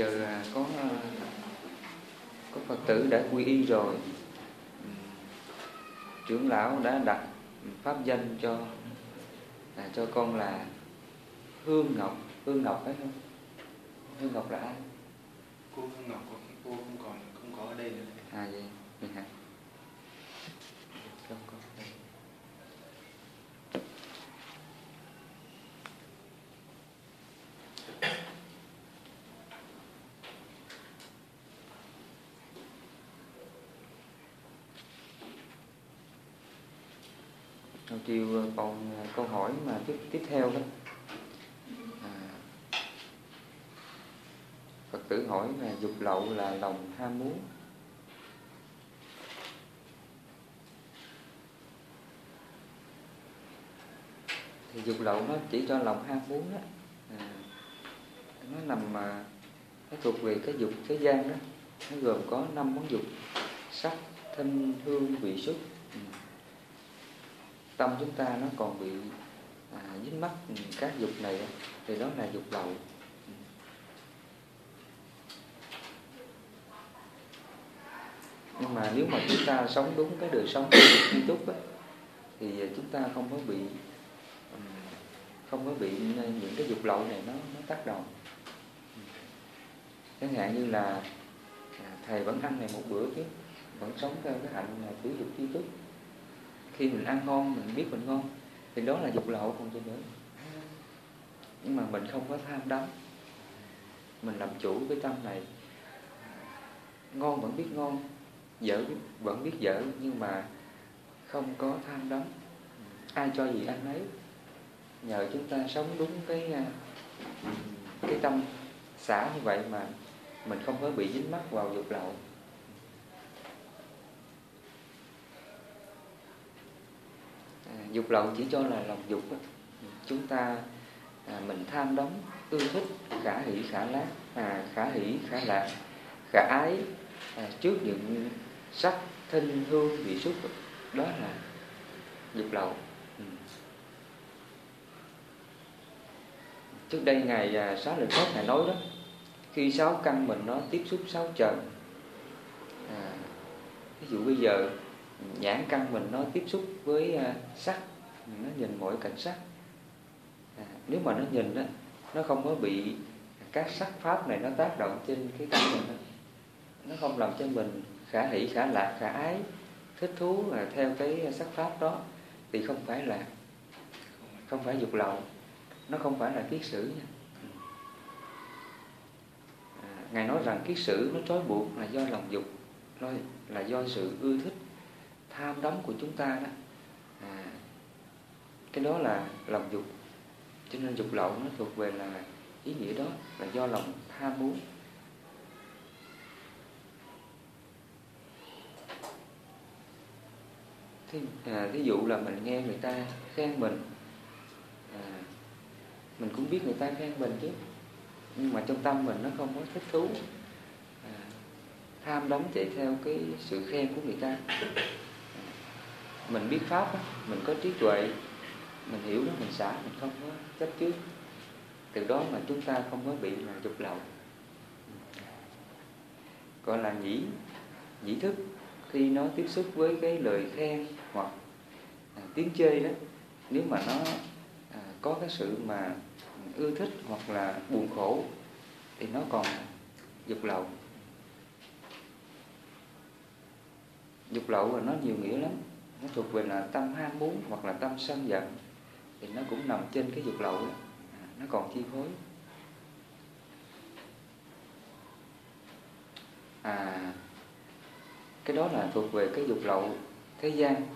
giờ có ờ, có phật tử đã quy y rồi. Ừ. Trưởng lão đã đặt pháp danh cho à, cho con là hương ngọc. Hương ngọc phải không? Hương ngọc là ai cô Hương Ngọc có cô không còn không có ở đây nữa à vậy vậy hả không có đây. Đầu chiều ờ, còn ờ, câu hỏi mà tiếp tiếp theo đó. À, Phật tử hỏi là dục lậu là lòng ham muốn. Thì dục lậu nó chỉ cho lòng ham muốn đó. À, nó nằm mà nó thuộc về cái dục thế gian đó. Nó gồm có năm món dục sắc thanh hương vị xúc. Ừ tâm chúng ta nó còn bị à, dính mắc các dục này thì đó là dục lậu. Nhưng mà nếu mà chúng ta sống đúng cái đời sống nghiêm túc á, thì chúng ta không có bị không có bị những cái dục lậu này nó nó tác động. Chẳng hạn như là à, thầy vẫn ăn này một bữa chứ vẫn sống theo cái hạnh là tứ dục tri túc khi mình ăn ngon, mình biết mình ngon, thì đó là dục lậu còn cho nữa nhưng mà mình không có tham đắm. Mình làm chủ cái tâm này. Ngon vẫn biết ngon, dở vẫn biết dở, nhưng mà không có tham đắm. Ai cho gì ăn ấy nhờ chúng ta sống đúng cái à, cái tâm xả như vậy mà mình không có bị dính mắc vào dục lậu à, dục lậu chỉ cho là lòng dục chúng ta à, mình tham đắm ưa thích khả hỷ khả lát, à, khả hỷ khả lạc khả ái à, trước những sắc thân hương vị xúc đó là dục lậu. Ừ. trước đây ngày à, sáu lần pháp ngài nói đó khi sáu căn mình nó tiếp xúc sáu trần à, ví dụ bây giờ nhãn căn mình nó tiếp xúc với à, sắc nó nhìn mọi cảnh sắc. À, nếu mà nó nhìn đó nó không có bị các sắc pháp này nó tác động trên cái tâm mình đó. nó không làm cho mình khả hỷ khả lạc khả ái thích thú là theo cái sắc pháp đó thì không phải là không phải dục lậu nó không phải là kiết sử nha. À, ngài nói rằng kiết sử nó trói buộc là do lòng dục nó là do sự ưa thích tham đắm của chúng ta đó. À, cái đó là lòng dục. Cho nên dục lậu nó thuộc về là ý nghĩa đó là do lòng tham muốn. Thí, à, ví dụ là mình nghe người ta khen mình à, mình cũng biết người ta khen mình chứ. Nhưng mà trong tâm mình nó không có thích thú à, tham đắm chạy theo cái sự khen của người ta mình biết pháp mình có trí tuệ mình hiểu đó mình xả mình không có chấp trước. Từ đó mà chúng ta không có bị là dục lậu. Gọi là nhĩ nhĩ thức. Khi nó tiếp xúc với cái lời khen hoặc à, tiếng chơi đó nếu mà nó à, có cái sự mà ưa thích hoặc là buồn khổ thì nó còn dục lậu. Dục lậu là nó nhiều nghĩa lắm nó thuộc về là tâm ham muốn hoặc là tâm sân giận. Thì nó cũng nằm trên cái dục lậu đó. À, nó còn chi phối. À cái đó là thuộc về cái dục lậu thế gian.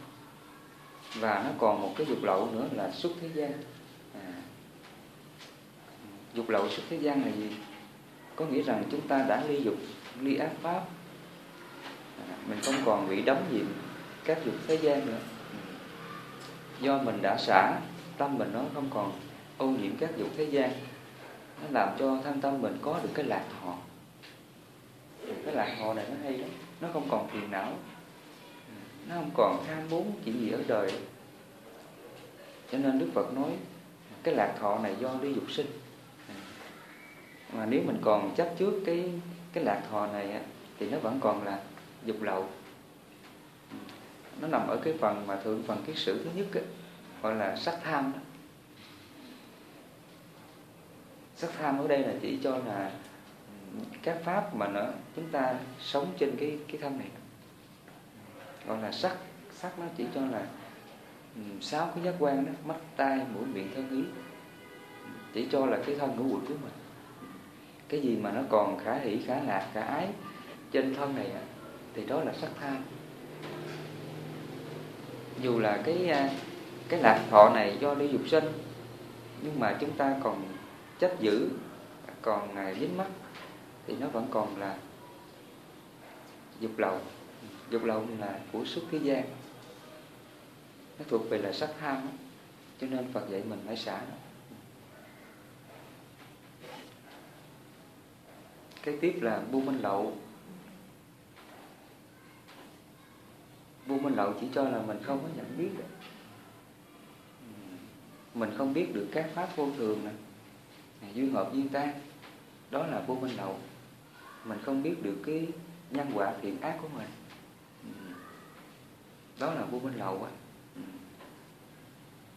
Và nó còn một cái dục lậu nữa là xuất thế gian. À, dục lậu xuất thế gian là gì? Có nghĩa rằng chúng ta đã ly dục ly ác pháp. À, mình không còn bị đóng nhiệm các dục thế gian nữa. Do mình đã xả, tâm mình nó không còn ô nhiễm các dục thế gian. Nó làm cho thân tâm mình có được cái lạc thọ cái lạc thọ này nó hay lắm, nó không còn phiền não. Nó không còn tham muốn chuyện gì ở đời. Cho nên Đức Phật nói, cái lạc thọ này do ly dục sinh. Mà nếu mình còn chấp trước cái cái lạc thọ này thì nó vẫn còn là dục lậu nó nằm ở cái phần mà thượng phần kiết sử thứ nhất ấy, gọi là sắc tham đó. sắc tham ở đây là chỉ cho là các pháp mà nó chúng ta sống trên cái cái thân này. Gọi là sắc sắc nó chỉ cho là sáu cái giác quan đó mắt tai mũi miệng thân ý. Chỉ cho là cái thân ngũ quỷ của mình. Cái gì mà nó còn khả hỷ khả lạc khả ái trên thân này thì đó là sắc tham dù là cái à, cái lạc thọ này do đi dục sinh nhưng mà chúng ta còn chấp giữ, còn à, dính mắt thì nó vẫn còn là dục lậu. Dục lậu là của xuất thế gian. Nó thuộc về là sắc tham cho nên Phật dạy mình phải xả cái tiếp là bu minh lậu. Vô minh lậu chỉ cho là mình không có nhận biết được. Mình không biết được các pháp vô thường này duyên hợp duyên tan. Đó là vô minh lậu mình không biết được cái nhân quả thiện ác của mình. Đó là vô minh lậu á.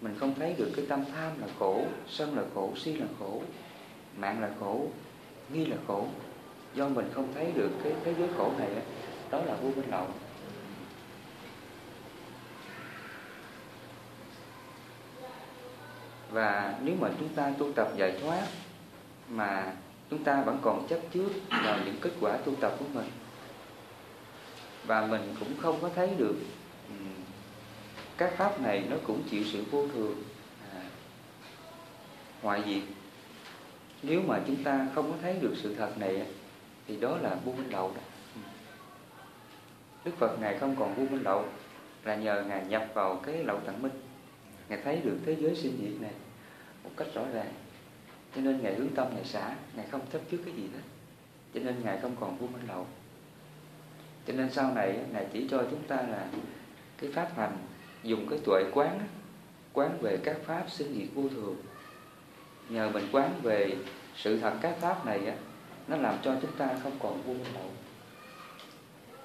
Mình không thấy được cái tâm tham là khổ, sân là khổ, si là khổ, mạng là khổ, nghi là khổ. Do mình không thấy được cái thế giới khổ này đó là vô minh lậu và nếu mà chúng ta tu tập giải thoát mà chúng ta vẫn còn chấp trước vào những kết quả tu tập của mình và mình cũng không có thấy được các pháp này nó cũng chịu sự vô thường à, hoại diệt. Nếu mà chúng ta không có thấy được sự thật này thì đó là buôn minh lậu đó. Đức Phật Ngài không còn buôn minh lậu là nhờ Ngài nhập vào cái lậu tận minh. Ngài thấy được thế giới sinh diệt này một cách rõ ràng. Cho nên Ngài hướng tâm, Ngài xả, Ngài không chấp trước cái gì hết. Cho nên Ngài không còn vua minh lậu. Cho nên sau này, Ngài chỉ cho chúng ta là cái pháp hành, dùng cái tuệ quán quán về các pháp sinh diệt vô thường. Nhờ mình quán về sự thật các pháp này á, nó làm cho chúng ta không còn vô minh lậu.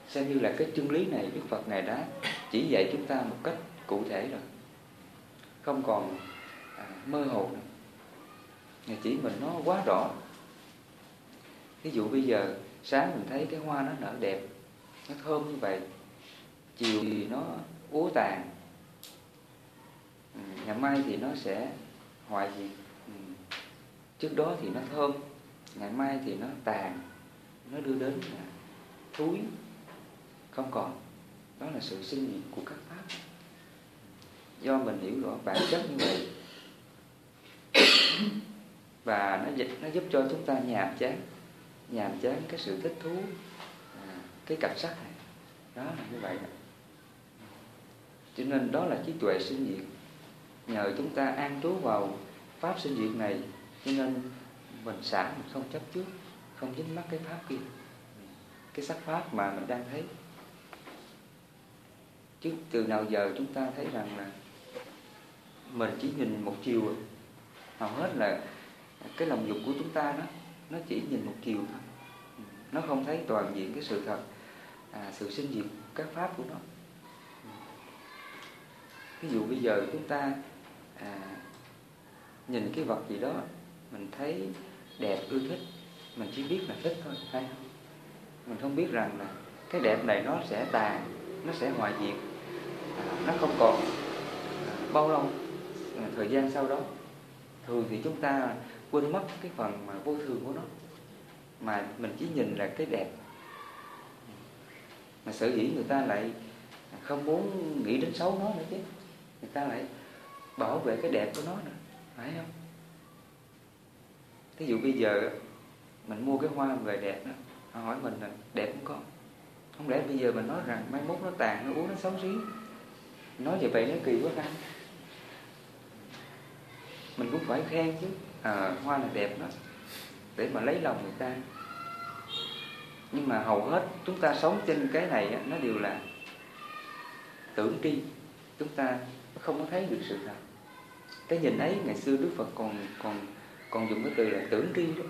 Xem như là cái chân lý này Đức Phật Ngài đã chỉ dạy chúng ta một cách cụ thể rồi không còn à, mơ hồ nữa. Ngày chỉ mình nó quá rõ. Ví dụ bây giờ sáng mình thấy cái hoa nó nở đẹp nó thơm như vậy chiều thì nó úa tàn. Ừ, ngày mai thì nó sẽ hoại diệt ừ. trước đó thì nó thơm ngày mai thì nó tàn nó đưa đến là thúi không còn. Đó là sự sinh diệt của các pháp do mình hiểu rõ bản chất như vậy. Và nó nó giúp cho chúng ta nhàm chán nhàm chán cái sự thích thú à, cái cảnh sắc này. Đó là như vậy đó. cho nên đó là trí tuệ sinh diệt. Nhờ chúng ta an trú vào pháp sinh diệt này cho nên mình xả mình không chấp trước không dính mắc cái pháp kia. Cái sắc pháp mà mình đang thấy. Chứ từ nào giờ chúng ta thấy rằng là mình chỉ nhìn một chiều hầu hết là cái lòng dục của chúng ta đó nó chỉ nhìn một chiều thôi. Nó không thấy toàn diện cái sự thật à, sự sinh diệt các pháp của nó. Ví dụ bây giờ chúng ta à, nhìn cái vật gì đó mình thấy đẹp ưa thích mình chỉ biết là thích thôi hay không? Mình không biết rằng là cái đẹp này nó sẽ tàn nó sẽ hoại diệt à, nó không còn à, bao lâu. Ờ, thời gian sau đó, thường thì chúng ta quên mất cái phần mà vô thường của nó. Mà mình chỉ nhìn là cái đẹp. Mà sở dĩ người ta lại không muốn nghĩ đến xấu nó nữa chứ. Người ta lại bảo vệ cái đẹp của nó nữa, phải không? Thí dụ bây giờ mình mua cái hoa về đẹp đó, họ hỏi mình là đẹp không con? Không lẽ bây giờ mình nói rằng mai mốt nó tàn, nó uống nó xấu xí? Nói như vậy nó kỳ quá anh mình cũng phải khen chứ. À, hoa là đẹp đó để mà lấy lòng người ta. Nhưng mà hầu hết chúng ta sống trên cái này nó đều là tưởng tri. Chúng ta không có thấy được sự thật. Cái nhìn ấy ngày xưa đức phật còn còn còn dùng cái từ là tưởng tri đó.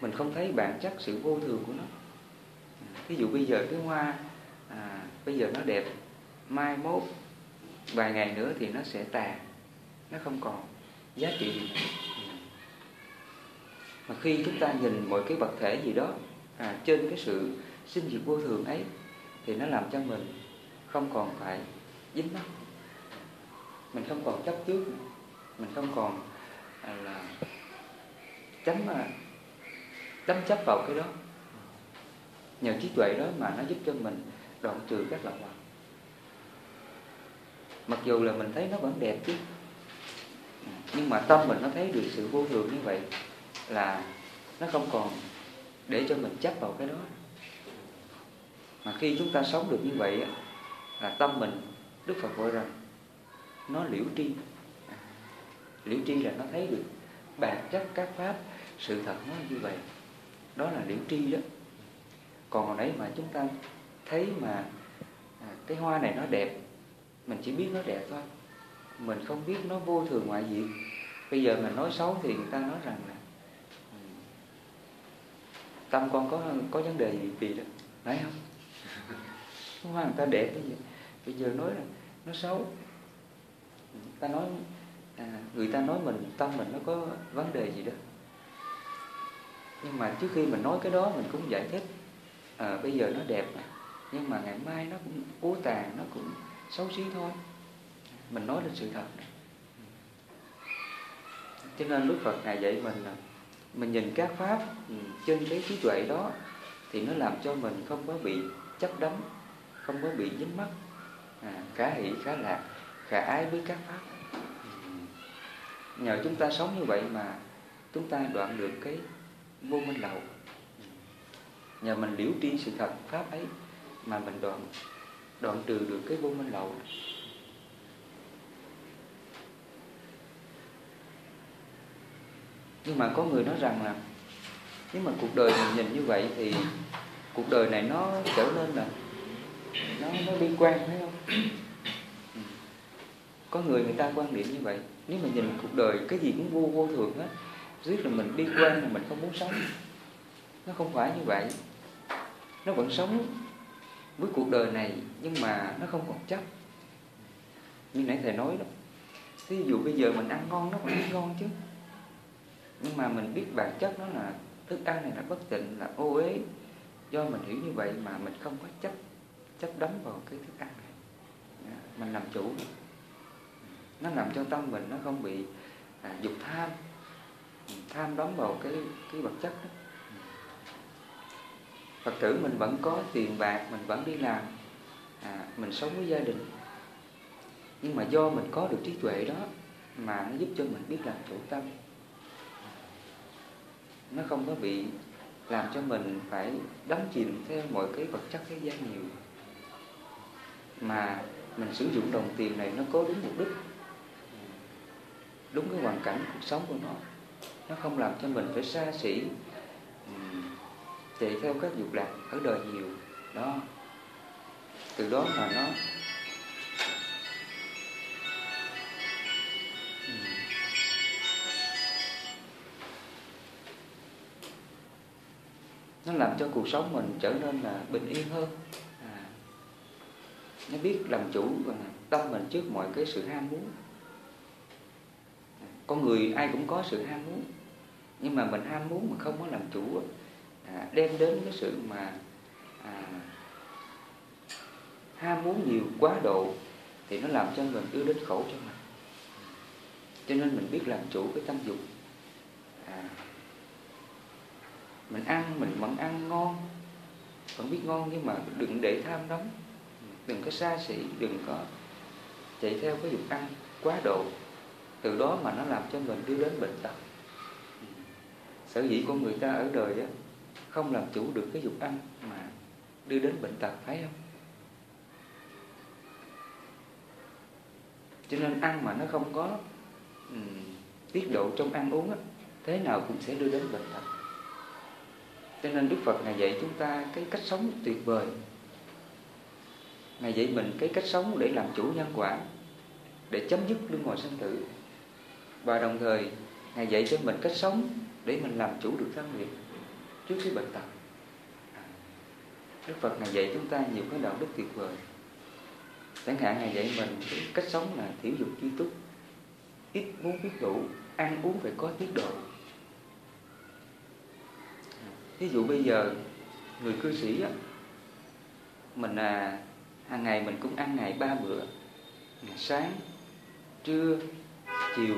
Mình không thấy bản chất sự vô thường của nó. Ví dụ bây giờ cái hoa à, bây giờ nó đẹp mai mốt vài ngày nữa thì nó sẽ tàn nó không còn giá trị gì mà khi chúng ta nhìn mọi cái vật thể gì đó à, trên cái sự sinh diệt vô thường ấy thì nó làm cho mình không còn phải dính mắc. Mình không còn chấp trước mình không còn à, là chấm à, chấm chấp vào cái đó. Nhờ trí tuệ đó mà nó giúp cho mình đoạn trừ các lậu hoặc mặc dù là mình thấy nó vẫn đẹp chứ nhưng mà tâm mình nó thấy được sự vô thường như vậy là nó không còn để cho mình chấp vào cái đó. Mà khi chúng ta sống được như vậy là tâm mình, Đức Phật gọi rằng nó liễu tri. Liễu tri là nó thấy được bản chất các pháp, sự thật nó như vậy. Đó là liễu tri đó. Còn hồi nãy mà chúng ta thấy mà à, cái hoa này nó đẹp, mình chỉ biết nó đẹp thôi mình không biết nó vô thường ngoại diện bây giờ mình nói xấu thì người ta nói rằng là ừ, tâm con có có vấn đề gì gì đó. Phải không? Hoa người ta đẹp cái gì, bây giờ nói là nó xấu. Ta nói à, người ta nói mình tâm mình nó có vấn đề gì đó. Nhưng mà trước khi mình nói cái đó mình cũng giải thích à, bây giờ nó đẹp mà. Nhưng mà ngày mai nó cũng cố tàn nó cũng xấu xí thôi mình nói lên sự thật. Cho nên Đức Phật Ngài dạy mình mình nhìn các pháp ừ, trên cái trí tuệ đó thì nó làm cho mình không có bị chấp đắm không có bị dính mắc à, khả hỷ khả lạc khả ái với các pháp. Nhờ chúng ta sống như vậy mà chúng ta đoạn được cái vô minh lậu. Nhờ mình liễu tri sự thật pháp ấy mà mình đoạn đoạn trừ được cái vô minh lậu. Nhưng mà có người nói rằng là nếu mà cuộc đời mình nhìn như vậy thì cuộc đời này nó trở nên là nó nó bi quan, phải không? Có người người ta quan niệm như vậy. Nếu mà nhìn cuộc đời, cái gì cũng vô vô thường hết. Riết là mình bi quan là mình không muốn sống. Nó không phải như vậy. Nó vẫn sống với cuộc đời này nhưng mà nó không còn chấp. Như nãy thầy nói đó. Ví dụ bây giờ mình ăn ngon, nó vẫn ngon chứ nhưng mà mình biết bản chất nó là thức ăn này là bất tịnh là ô uế. Do mình hiểu như vậy mà mình không có chấp chấp đắm vào cái thức ăn này. À, mình làm chủ nó làm cho tâm mình nó không bị à, dục tham. Tham đắm vào cái cái vật chất đó. Phật tử mình vẫn có tiền bạc mình vẫn đi làm. À, mình sống với gia đình. Nhưng mà do mình có được trí tuệ đó mà nó giúp cho mình biết làm chủ tâm nó không có bị làm cho mình phải đắm chìm theo mọi cái vật chất thế gian nhiều. Mà mình sử dụng đồng tiền này nó có đúng mục đích, đúng cái hoàn cảnh cuộc sống của nó. Nó không làm cho mình phải xa xỉ chạy theo các dục lạc ở đời nhiều. Đó. Từ đó mà nó nó làm cho cuộc sống mình trở nên là bình yên hơn. À, nó biết làm chủ và tâm mình trước mọi cái sự ham muốn. Con người ai cũng có sự ham muốn nhưng mà mình ham muốn mà không có làm chủ à, đem đến cái sự mà à, ham muốn nhiều quá độ thì nó làm cho mình đưa đến khổ cho mình. Cho nên mình biết làm chủ cái tâm dục. À, mình ăn mình vẫn ăn ngon. Vẫn biết ngon nhưng mà đừng để tham đắm. Đừng có xa xỉ đừng có chạy theo cái dục ăn quá độ. Từ đó mà nó làm cho mình đưa đến bệnh tật. Sở dĩ của người ta ở đời á không làm chủ được cái dục ăn mà đưa đến bệnh tật phải không? Cho nên ăn mà nó không có um, tiết độ trong ăn uống á, thế nào cũng sẽ đưa đến bệnh tật cho nên Đức Phật Ngài dạy chúng ta cái cách sống tuyệt vời. Ngài dạy mình cái cách sống để làm chủ nhân quả, Để chấm dứt luân hồi sinh tử. Và đồng thời, Ngài dạy cho mình cách sống Để mình làm chủ được thân nghiệp Trước cái bệnh tật. Đức Phật Ngài dạy chúng ta nhiều cái đạo đức tuyệt vời. Chẳng hạn Ngài dạy mình cái cách sống là thiểu dục chi túc, Ít muốn biết đủ, Ăn uống phải có tiết độ. Ví dụ bây giờ Người cư sĩ á Mình à, hàng ngày mình cũng ăn ngày ba bữa Sáng, trưa, chiều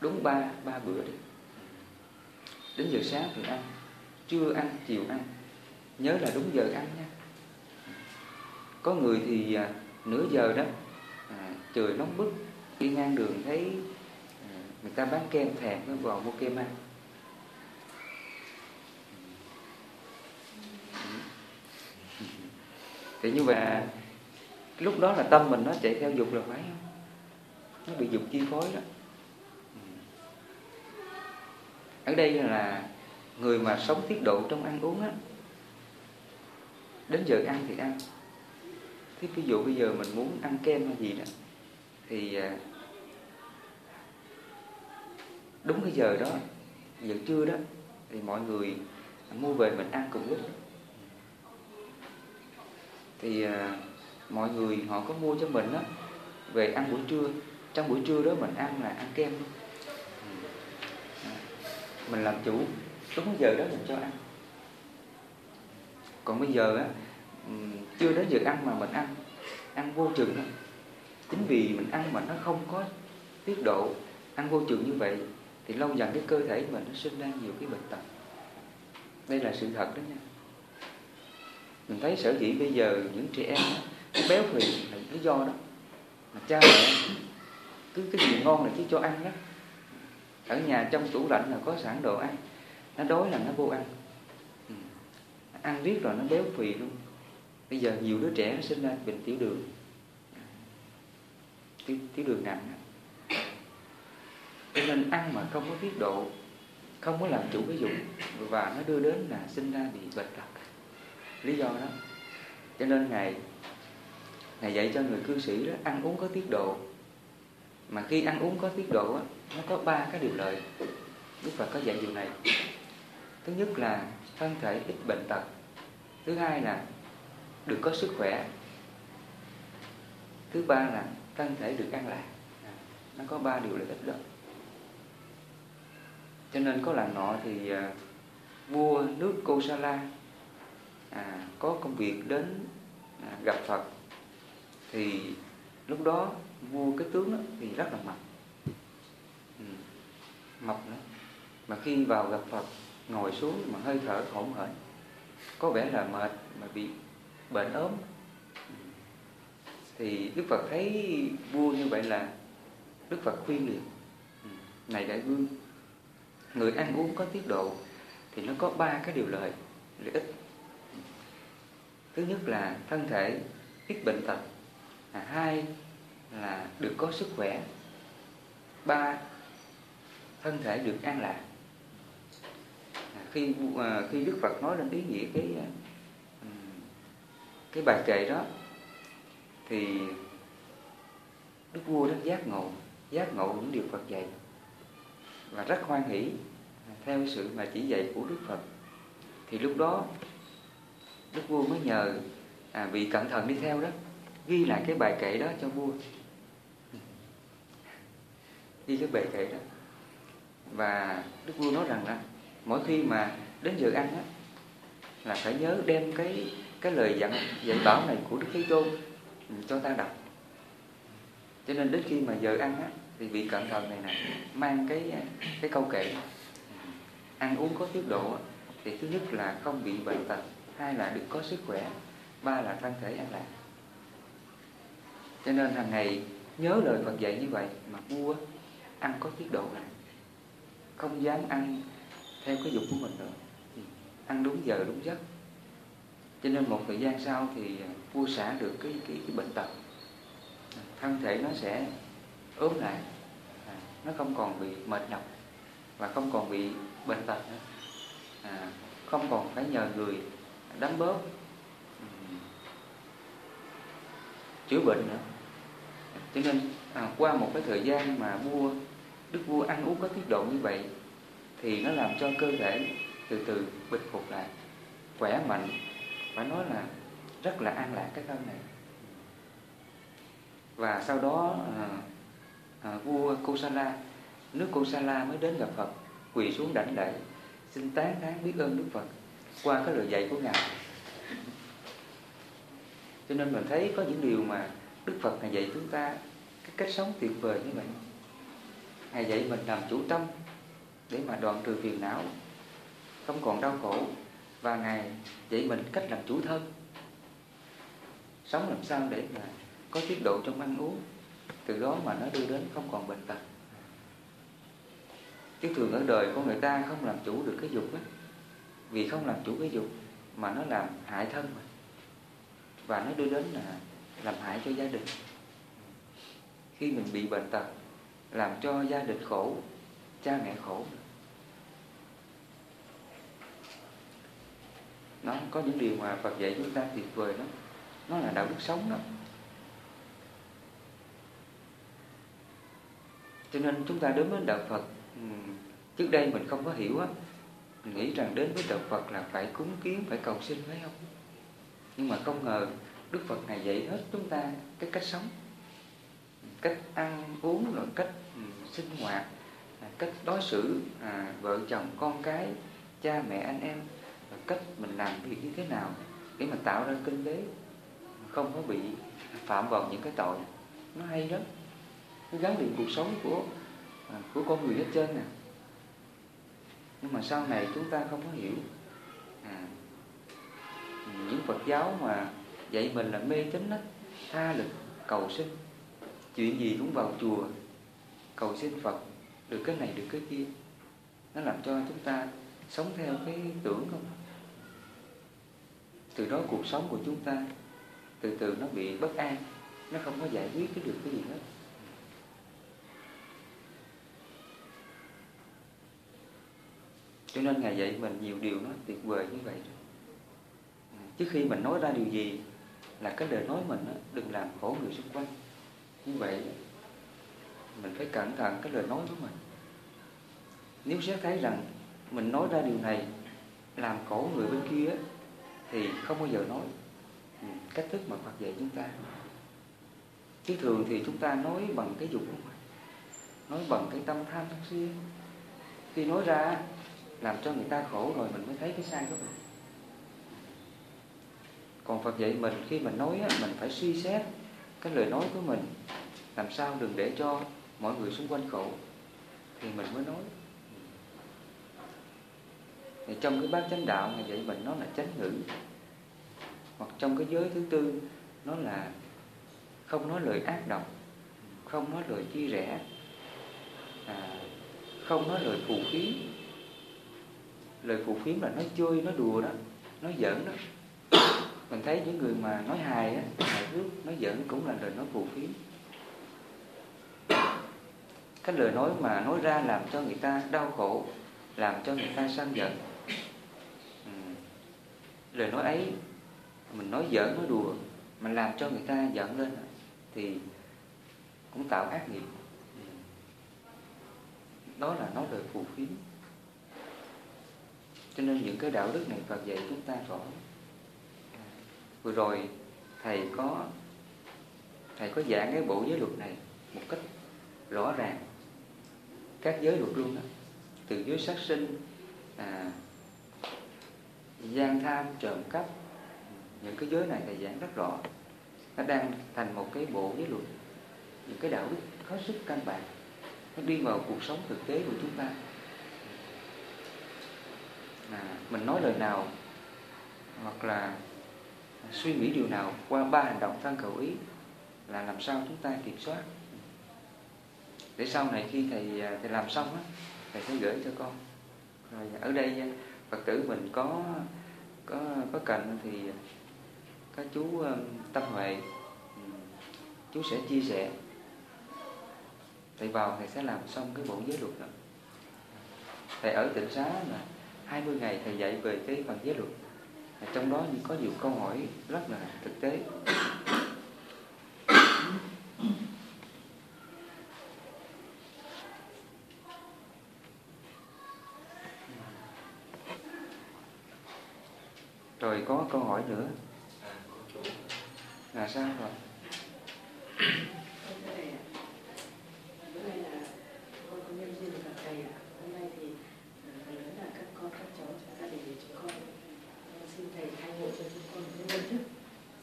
Đúng ba, ba bữa đi. Đến giờ sáng thì ăn Trưa ăn, chiều ăn. Nhớ là đúng giờ ăn nha. Có người thì à, nửa giờ đó à, Trời nóng bức Đi ngang đường thấy à, Người ta bán kem thèm Nó vào mua kem ăn. Thì như vậy Lúc đó là tâm mình nó chạy theo dục là phải không? Nó bị dục chi phối đó. Ở đây là Người mà sống tiết độ trong ăn uống á, Đến giờ ăn thì ăn. Thế ví dụ bây giờ mình muốn ăn kem hay gì đó, Thì à, Đúng cái giờ đó, Giờ trưa đó, Thì mọi người mua về mình ăn cùng lúc. Thì à, mọi người họ có mua cho mình đó Về ăn buổi trưa. Trong buổi trưa đó mình ăn là ăn kem. Luôn Mình làm chủ. Đúng giờ đó mình cho ăn. Còn bây giờ á chưa đến giờ ăn mà mình ăn. Ăn vô chừng thôi. Chính vì mình ăn mà nó không có tiết độ. Ăn vô chừng như vậy thì lâu dần cái cơ thể mình nó sinh ra nhiều cái bệnh tật. Đây là sự thật đó nha mình thấy sở dĩ bây giờ những trẻ em nó béo phì là lý do đó. Mà cha mẹ cứ cái gì ngon là chỉ cho ăn đó ở nhà trong tủ lạnh là có sẵn đồ ăn nó đói là nó vô ăn. Ừ. ăn riết rồi nó béo phì luôn. Bây giờ nhiều đứa trẻ nó sinh ra bệnh tiểu đường. Tiểu, tiểu đường nặng cho nên ăn mà không có tiết độ không có làm chủ cái dụng và nó đưa đến là sinh ra bị bệnh tật lý do đó. Cho nên ngài ngài dạy cho người cư sĩ đó, ăn uống có tiết độ. Mà khi ăn uống có tiết độ á, nó có ba cái điều lợi. Đức phật có dạy điều này. Thứ nhất là thân thể ít bệnh tật. Thứ hai là được có sức khỏe. Thứ ba là thân thể được an lạc. Nó có ba điều lợi ích đó. Cho nên có lần nọ thì à, vua nước Kosala à, có công việc đến à, gặp Phật thì lúc đó vua cái tướng đó, thì rất là mập. Ừ, mập nữa mà khi vào gặp Phật ngồi xuống mà hơi thở hổn hển có vẻ là mệt mà bị bệnh ốm. Thì Đức Phật thấy vua như vậy là Đức Phật khuyên liền ừ, này đại vương người ăn uống có tiết độ thì nó có ba cái điều lợi lợi ích thứ nhất là thân thể ít bệnh tật. À, hai là được có sức khỏe. Ba thân thể được an lạc. À, khi à, khi Đức Phật nói lên ý nghĩa cái à, cái bài kệ đó thì đức vua rất giác ngộ giác ngộ những điều Phật dạy và rất hoan hỷ theo sự mà chỉ dạy của Đức Phật. Thì lúc đó Đức vua mới nhờ à, vị cẩn thận đi theo đó ghi lại cái bài kể đó cho vua. Ghi cái bài kể đó. Và Đức vua nói rằng là mỗi khi mà đến giờ ăn á là phải nhớ đem cái cái lời dặn dạy bảo này của Đức Thế Tôn cho ta đọc. Cho nên đến khi mà giờ ăn á, thì vị cận thần này nè mang cái cái câu kệ ăn uống có tiết độ thì thứ nhất là không bị bệnh tật hai là được có sức khỏe ba là thân thể an lạc. Cho nên hàng ngày nhớ lời Phật dạy như vậy mà vua ăn có tiết độ này không dám ăn theo cái dục của mình rồi ăn đúng giờ đúng giấc. Cho nên một thời gian sau thì à, vua xả được cái cái, cái bệnh tật. Thân thể nó sẽ ốm lại à, nó không còn bị mệt nhọc và không còn bị bệnh tật nữa. À, không còn phải nhờ người đánh bớt. Chữa bệnh nữa. Cho nên à, qua một cái thời gian mà vua đức vua ăn uống có tiết độ như vậy thì nó làm cho cơ thể từ từ bình phục lại khỏe mạnh phải nói là rất là an lạc cái thân này. Và sau đó à, à, vua Kosala nước Kosala mới đến gặp Phật quỳ xuống đảnh lễ xin tán thán biết ơn Đức Phật qua cái lời dạy của ngài. Cho nên mình thấy có những điều mà Đức Phật ngài dạy chúng ta, cái cách sống tuyệt vời như vậy. Ngài dạy mình làm chủ tâm để mà đoạn trừ phiền não, không còn đau khổ. Và ngài dạy mình cách làm chủ thân. Sống làm sao để mà có tiết độ trong ăn uống. Từ đó mà nó đưa đến không còn bệnh tật. Chứ thường ở đời của người ta không làm chủ được cái dục á vì không làm chủ cái dục mà nó làm hại thân mà và nó đưa đến là làm hại cho gia đình. Khi mình bị bệnh tật, làm cho gia đình khổ, cha mẹ khổ. Nó có những điều mà Phật dạy chúng ta tuyệt vời lắm. Nó là đạo đức sống đó. Cho nên chúng ta đến với đạo Phật trước đây mình không có hiểu á nghĩ rằng đến với đạo Phật là phải cúng kiến phải cầu xin phải không? Nhưng mà không ngờ Đức Phật này dạy hết chúng ta cái cách sống cách ăn uống rồi cách ừ, sinh hoạt à, cách đối xử à, vợ chồng con cái cha mẹ anh em cách mình làm việc như thế nào để mà tạo ra kinh tế không có bị phạm vào những cái tội. Nó hay lắm. Nó gắn liền cuộc sống của à, của con người hết trơn nè nhưng mà sau này chúng ta không có hiểu. À, những Phật giáo mà dạy mình là mê tín đó, tha lực cầu sinh chuyện gì cũng vào chùa cầu xin Phật được cái này được cái kia. Nó làm cho chúng ta sống theo cái tưởng không? Từ đó cuộc sống của chúng ta từ từ nó bị bất an nó không có giải quyết cái được cái gì hết. Cho nên ngài dạy mình nhiều điều nó tuyệt vời như vậy trước à, khi mình nói ra điều gì là cái lời nói mình đừng làm khổ người xung quanh. Như vậy mình phải cẩn thận cái lời nói của mình. Nếu sẽ thấy rằng mình nói ra điều này làm khổ người bên kia thì không bao giờ nói. Ừ, cách thức mà Phật dạy chúng ta. Chứ thường thì chúng ta nói bằng cái dục của mình, nói bằng cái tâm tham sân si. Khi nói ra làm cho người ta khổ rồi mình mới thấy cái sai của mình còn Phật dạy mình khi mình nói mình phải suy xét cái lời nói của mình làm sao đừng để cho mọi người xung quanh khổ thì mình mới nói. Thì trong cái bát chánh đạo này dạy mình nó là chánh ngữ. Hoặc trong cái giới thứ tư nó là không nói lời ác độc không nói lời chia rẽ à, không nói lời phù phiếm lời phù phiếm là nói chơi, nói đùa đó, nói giỡn đó. Mình thấy những người mà nói hài á, hài hước, nói giỡn cũng là lời nói phù phiếm. Cái lời nói mà nói ra làm cho người ta đau khổ, làm cho người ta sân giận. Ừ. lời nói ấy, mình nói giỡn, nói đùa, mà làm cho người ta giận lên thì cũng tạo ác nghiệp. Ừ. Đó là nói lời phù phiếm cho nên những cái đạo đức này Phật dạy chúng ta rõ. Vừa rồi thầy có thầy có giảng cái bộ giới luật này một cách rõ ràng. Các giới luật luôn đó. Từ giới sát sinh à, gian tham trộm cắp. Những cái giới này thầy giảng rất rõ. Nó đang thành một cái bộ giới luật. Những cái đạo đức khó sức căn bản. Nó đi vào cuộc sống thực tế của chúng ta à, mình nói lời nào hoặc là suy nghĩ điều nào qua ba hành động thân khẩu ý là làm sao chúng ta kiểm soát. Để sau này khi thầy à, thầy làm xong á thầy sẽ gửi cho con. Rồi ở đây phật tử mình có có có cần thì các chú à, tâm huệ ừ, chú sẽ chia sẻ. Thầy vào thầy sẽ làm xong cái bộ giới luật đó. Thầy ở tỉnh xá mà 20 ngày thầy dạy về cái phần giới luật. Trong đó có nhiều câu hỏi rất là thực tế. Rồi có câu hỏi nữa. Là sao rồi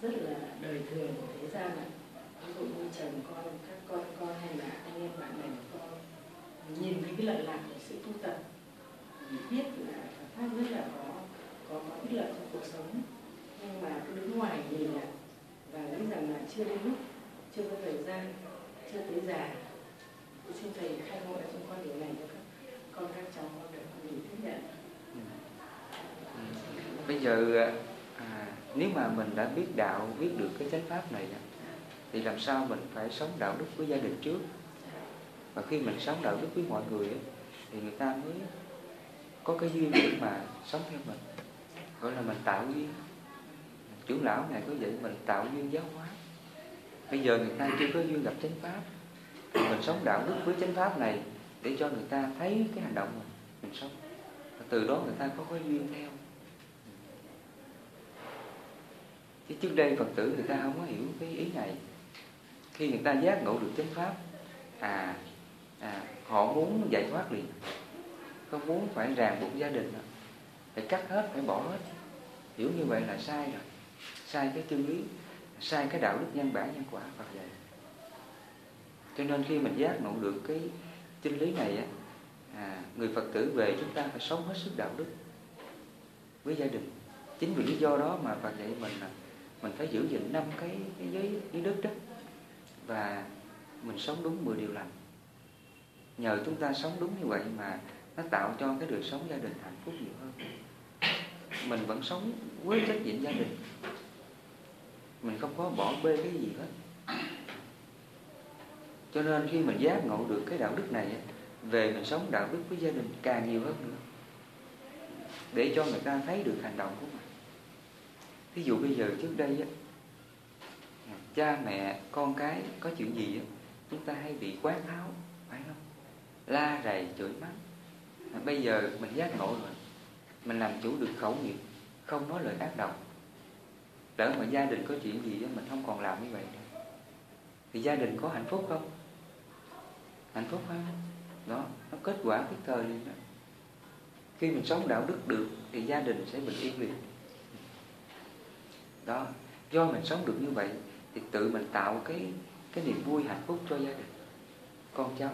rất là đời thường của thế gian này ví dụ như chồng con, các con con hay là anh em bạn bè của con, nhìn thấy cái lợi lạc của sự tu tập, thì biết là pháp rất là có có có ích lợi trong cuộc sống. Nhưng mà cứ đứng ngoài nhìn là và nghĩ rằng là chưa đến lúc, chưa có thời gian, chưa tới già. Xin thầy khai ngộ cho con điều này cho các con, các cháu con được mình tiếp nhận bây giờ nếu mà mình đã biết đạo, biết được cái chánh pháp này thì làm sao mình phải sống đạo đức với gia đình trước? Và khi mình sống đạo đức với mọi người thì người ta mới có cái duyên để mà sống theo mình. Gọi là mình tạo duyên. Trưởng lão này có vậy mình tạo duyên giáo hóa. Bây giờ người ta chưa có duyên gặp chánh pháp, thì mình sống đạo đức với chánh pháp này để cho người ta thấy cái hành động mình mình sống. Và từ đó người ta có cái duyên theo. Chứ trước đây phật tử người ta không có hiểu cái ý này. Khi người ta giác ngộ được chánh pháp à, à họ muốn giải thoát liền. Không muốn phải ràng buộc gia đình phải cắt hết phải bỏ hết. Hiểu như vậy là sai rồi. Sai cái chân lý sai cái đạo đức nhân bản nhân quả Phật dạy. Cho nên khi mình giác ngộ được cái chân lý này á à, người Phật tử về chúng ta phải sống hết sức đạo đức với gia đình. Chính vì lý do đó mà Phật dạy mình là mình phải giữ gìn năm cái, cái giới, giới đức đó. Và mình sống đúng 10 điều lành. Nhờ chúng ta sống đúng như vậy mà nó tạo cho cái đời sống gia đình hạnh phúc nhiều hơn. Mình vẫn sống với trách nhiệm gia đình. Mình không có bỏ bê cái gì hết. Cho nên khi mình giác ngộ được cái đạo đức này về mình sống đạo đức với gia đình càng nhiều hơn nữa. Để cho người ta thấy được hành động của mình ví dụ bây giờ trước đây á cha mẹ con cái có chuyện gì á chúng ta hay bị quát tháo phải không? La rầy chửi mắng. À, bây giờ mình giác ngộ rồi mình làm chủ được khẩu nghiệp không nói lời ác độc. Lỡ mà gia đình có chuyện gì á, mình không còn làm như vậy nữa. Thì gia đình có hạnh phúc không? Hạnh phúc không đó nó kết quả cái thời liền đó. Khi mình sống đạo đức được thì gia đình sẽ bình yên liền đó do mình sống được như vậy thì tự mình tạo cái cái niềm vui hạnh phúc cho gia đình con cháu.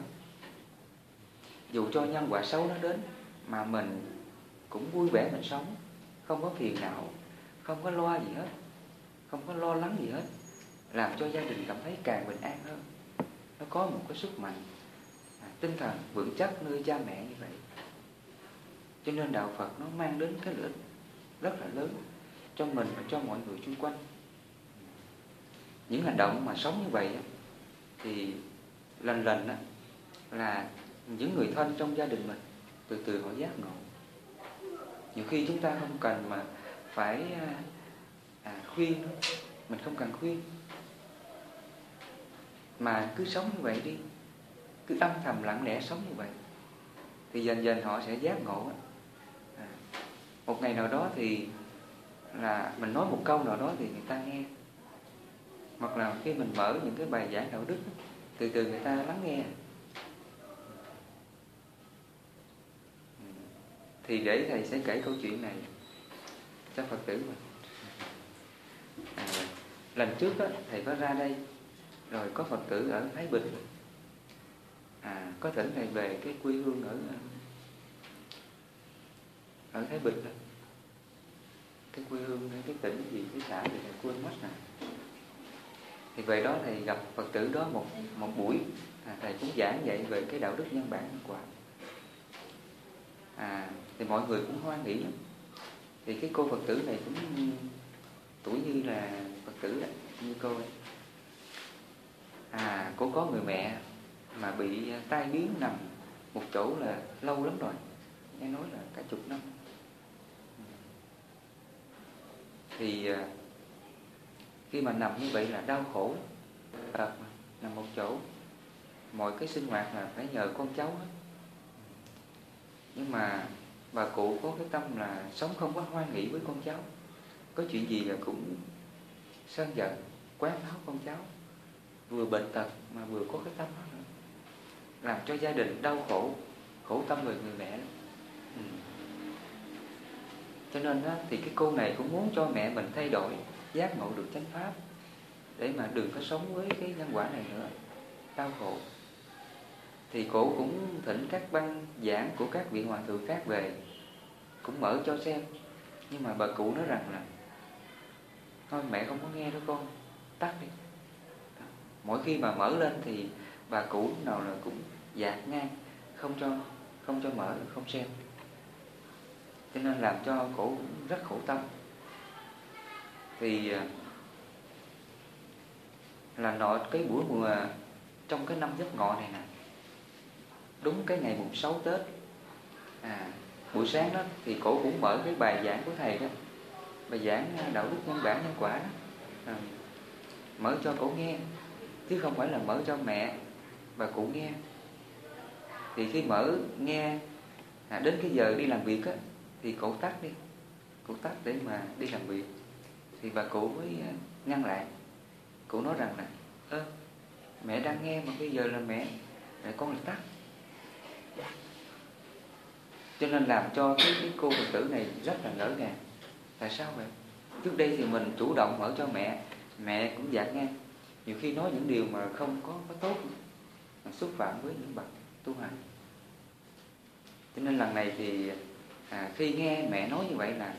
Dù cho nhân quả xấu nó đến mà mình cũng vui vẻ mình sống không có phiền não không có lo gì hết không có lo lắng gì hết làm cho gia đình cảm thấy càng bình an hơn. Nó có một cái sức mạnh à, tinh thần vững chắc nơi cha mẹ như vậy. Cho nên đạo Phật nó mang đến cái lợi ích rất là lớn cho mình và cho mọi người xung quanh. Những hành động mà sống như vậy thì lần lần là những người thân trong gia đình mình từ từ họ giác ngộ. Nhiều khi chúng ta không cần mà phải à, à, khuyên mình không cần khuyên. Mà cứ sống như vậy đi cứ âm thầm lặng lẽ sống như vậy thì dần dần họ sẽ giác ngộ à, một ngày nào đó thì là mình nói một câu nào đó thì người ta nghe. Hoặc là khi mình mở những cái bài giảng đạo đức từ từ người ta lắng nghe. Thì để thầy sẽ kể câu chuyện này cho phật tử mình à, lần trước đó, thầy có ra đây rồi có phật tử ở thái bình. À, có thỉnh thầy về cái quê hương ở ở thái bình đó cái quê hương cái tỉnh gì cái xã gì là quên mất nè thì về đó thầy gặp phật tử đó một một buổi. À, thầy cũng giảng dạy về cái đạo đức nhân bản quả à, thì mọi người cũng hoan nghỉ lắm. Thì cái cô phật tử này cũng tuổi như là phật tử đó như cô. Ấy à cô có người mẹ mà bị tai biến nằm một chỗ là lâu lắm rồi. Nghe nói là cả chục năm. Thì à, khi mà nằm như vậy là đau khổ à, nằm một chỗ mọi cái sinh hoạt là phải nhờ con cháu hết. Nhưng mà bà cụ có cái tâm là sống không có hoan nghĩ với con cháu. Có chuyện gì là cũng sân giận quán tháo con cháu. Vừa bệnh tật mà vừa có cái tâm đó nữa. Làm cho gia đình đau khổ khổ tâm người người mẹ lắm. Ừ cho nên đó, thì cái cô này cũng muốn cho mẹ mình thay đổi giác ngộ được chánh pháp để mà đừng có sống với cái nhân quả này nữa. Đau khổ. Thì cổ cũng thỉnh các băng giảng của các vị hòa thượng khác về cũng mở cho xem. Nhưng mà bà cụ nói rằng là thôi mẹ không có nghe đâu con tắt đi. Mỗi khi mà mở lên thì bà cụ nào là cũng dạt ngang không cho không cho mở không xem cho nên làm cho cổ rất khổ tâm. Thì à, là nội cái buổi mùa trong cái năm giấc ngọ này nè đúng cái ngày mùng 6 Tết à, buổi sáng đó thì cổ cũng mở cái bài giảng của thầy đó bài giảng à, đạo đức nhân bản nhân quả đó. À, mở cho cổ nghe chứ không phải là mở cho mẹ và cụ nghe. Thì khi mở nghe à, đến cái giờ đi làm việc á thì cổ tắt đi. Cổ tắt để mà đi làm việc. Thì bà cụ mới à, ngăn lại. Cụ nói rằng là ơ mẹ đang nghe mà bây giờ là mẹ mẹ con là tắt. Cho nên làm cho cái, cái cô phật tử này rất là ngỡ ngàng. Tại sao vậy? Trước đây thì mình chủ động mở cho mẹ mẹ cũng dạng nghe nhiều khi nói những điều mà không có, có tốt mà xúc phạm với những bậc tu hành. Cho nên lần này thì à, khi nghe mẹ nói như vậy là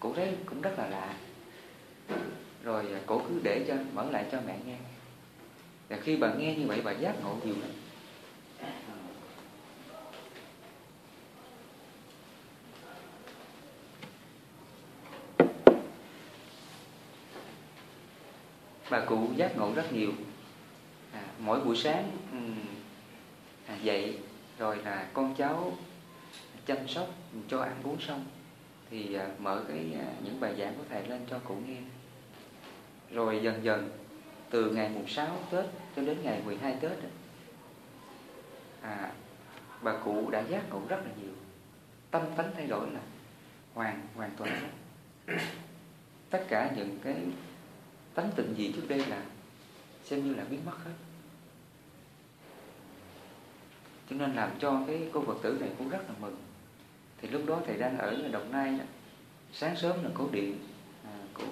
cổ thấy cũng rất là lạ. Rồi à, cổ cứ để cho mở lại cho mẹ nghe. Và khi bà nghe như vậy bà giác ngộ nhiều lắm. Bà cụ giác ngộ rất nhiều. À, mỗi buổi sáng à, dậy rồi là con cháu chăm sóc cho ăn uống xong thì à, mở cái à, những bài giảng của thầy lên cho cụ nghe. Rồi dần dần từ ngày mùng 6 Tết cho đến ngày 12 Tết à, bà cụ đã giác ngộ rất là nhiều. Tâm tánh thay đổi là hoàn hoàn toàn tất cả những cái tánh tình gì trước đây là xem như là biến mất hết. Cho nên làm cho cái cô Phật tử này cũng rất là mừng thì lúc đó thầy đang ở Đồng Nai đó, sáng sớm là cố điện à, cổ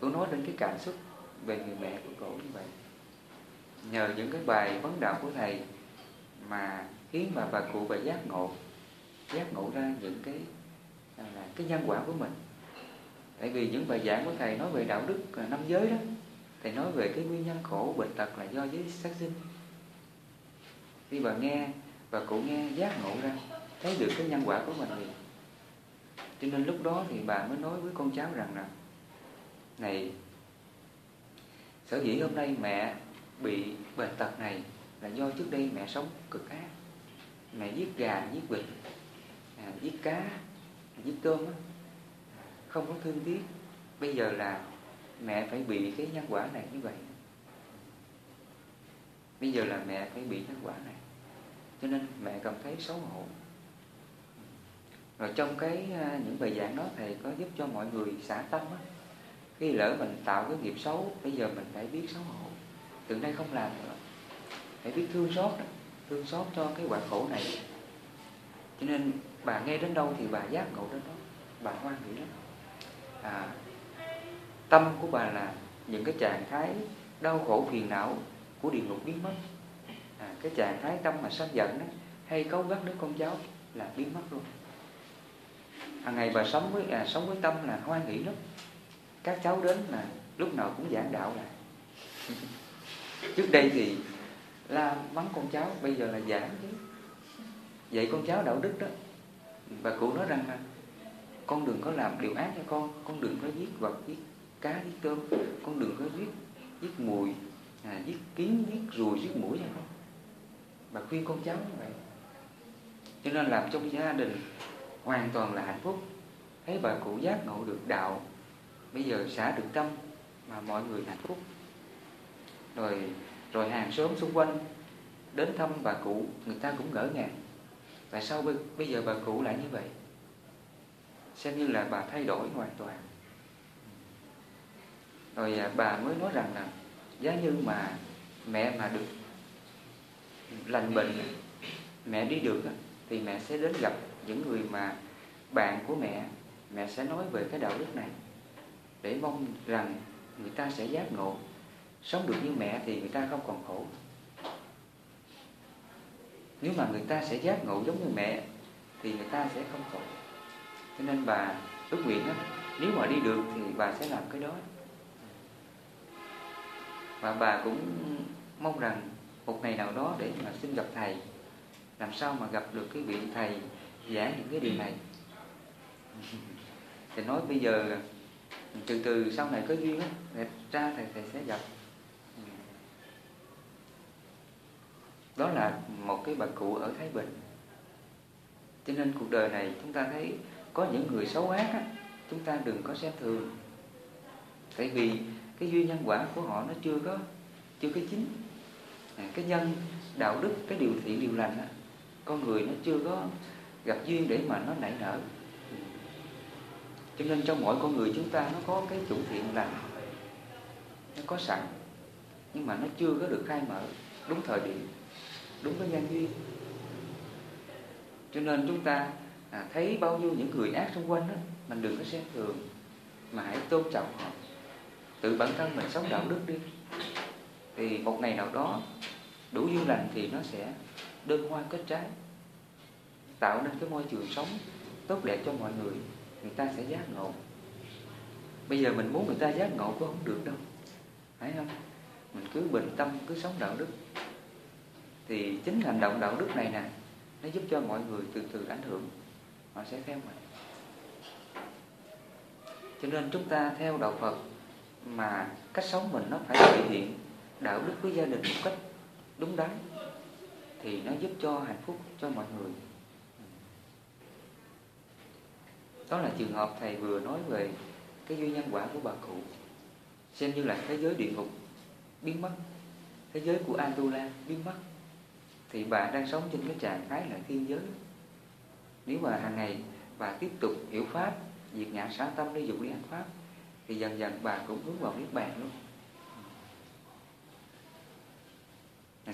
cổ nói đến cái cảm xúc về người mẹ của cổ như vậy. Nhờ những cái bài vấn đạo của thầy mà khiến bà bà cụ bà giác ngộ giác ngộ ra những cái là cái nhân quả của mình. Tại vì những bài giảng của thầy nói về đạo đức à, năm giới đó thầy nói về cái nguyên nhân khổ bệnh tật là do giới sát sinh. Khi bà nghe và cụ nghe giác ngộ ra thấy được cái nhân quả của mình liền. Cho nên lúc đó thì bà mới nói với con cháu rằng là này sở dĩ hôm nay mẹ bị bệnh tật này là do trước đây mẹ sống cực ác. Mẹ giết gà giết vịt à, giết cá giết tôm á không có thương tiếc. Bây giờ là mẹ phải bị cái nhân quả này như vậy. Bây giờ là mẹ phải bị nhân quả này. Cho nên mẹ cảm thấy xấu hổ rồi trong cái à, những bài giảng đó thầy có giúp cho mọi người xả tâm á. Khi lỡ mình tạo cái nghiệp xấu bây giờ mình phải biết xấu hổ. Từ nay không làm nữa. Phải biết thương xót thương xót cho cái quả khổ này. Cho nên bà nghe đến đâu thì bà giác ngộ đến đó. Bà hoan hỷ lắm. À, tâm của bà là những cái trạng thái đau khổ phiền não của địa ngục biến mất. À, cái trạng thái tâm mà sát giận đó, hay cấu gắt đứa con cháu là biến mất luôn hàng ngày bà sống với à, sống với tâm là hoan hỷ lắm. Các cháu đến là lúc nào cũng giảng đạo lại. Trước đây thì la mắng con cháu bây giờ là giảng chứ. Dạy con cháu đạo đức đó. Bà cụ nói rằng là con đừng có làm điều ác cho con con đừng có giết vật giết cá giết tôm con đừng có giết giết mùi à, giết kiến giết ruồi giết mũi cho con. Bà khuyên con cháu như vậy. Cho nên làm trong gia đình hoàn toàn là hạnh phúc. Thấy bà cụ giác ngộ được đạo bây giờ xả được tâm mà mọi người hạnh phúc. Rồi rồi hàng xóm xung quanh đến thăm bà cụ người ta cũng ngỡ ngàng. Tại sao bây, bây giờ bà cụ lại như vậy. Xem như là bà thay đổi hoàn toàn. Rồi à, bà mới nói rằng là giá như mà mẹ mà được lành bệnh mẹ đi được thì mẹ sẽ đến gặp những người mà bạn của mẹ mẹ sẽ nói về cái đạo đức này để mong rằng người ta sẽ giác ngộ. Sống được như mẹ thì người ta không còn khổ. Nếu mà người ta sẽ giác ngộ giống như mẹ thì người ta sẽ không khổ. Cho nên bà ước nguyện đó, nếu mà đi được thì bà sẽ làm cái đó. Và bà cũng mong rằng một ngày nào đó để mà xin gặp thầy làm sao mà gặp được cái vị thầy giảng những cái điều này. Thầy nói bây giờ từ từ sau này có duyên á ra thầy thầy sẽ gặp. Đó là một cái bà cụ ở Thái Bình. Cho nên cuộc đời này chúng ta thấy có những người xấu ác á, chúng ta đừng có xem thường. Tại vì cái duyên nhân quả của họ nó chưa có chưa có chính. Cái nhân đạo đức cái điều thiện điều lành á, con người nó chưa có gặp duyên để mà nó nảy nở. Cho nên trong mỗi con người chúng ta nó có cái chủ thiện lành nó có sẵn nhưng mà nó chưa có được khai mở đúng thời điểm đúng với nhân duyên. Cho nên chúng ta à, thấy bao nhiêu những người ác xung quanh đó mình đừng có xem thường mà hãy tôn trọng họ. Tự bản thân mình sống đạo đức đi. Thì một ngày nào đó đủ duyên lành thì nó sẽ đơn hoa kết trái tạo nên cái môi trường sống tốt đẹp cho mọi người người ta sẽ giác ngộ. Bây giờ mình muốn người ta giác ngộ cũng không được đâu, phải không? Mình cứ bình tâm, cứ sống đạo đức. Thì chính hành động đạo đức này nè, nó giúp cho mọi người từ từ ảnh hưởng, họ sẽ theo mình. Cho nên chúng ta theo đạo Phật mà cách sống mình nó phải thể hiện đạo đức với gia đình một cách đúng đắn, thì nó giúp cho hạnh phúc cho mọi người. Đó là trường hợp thầy vừa nói về cái duy nhân quả của bà cụ. Xem như là thế giới địa ngục biến mất thế giới của Atula biến mất. Thì bà đang sống trên cái trạng thái là thiên giới. Nếu mà hàng ngày bà tiếp tục hiểu pháp diệt ngã sáng tâm đi dụng đi ăn pháp thì dần dần bà cũng hướng vào niết bàn luôn.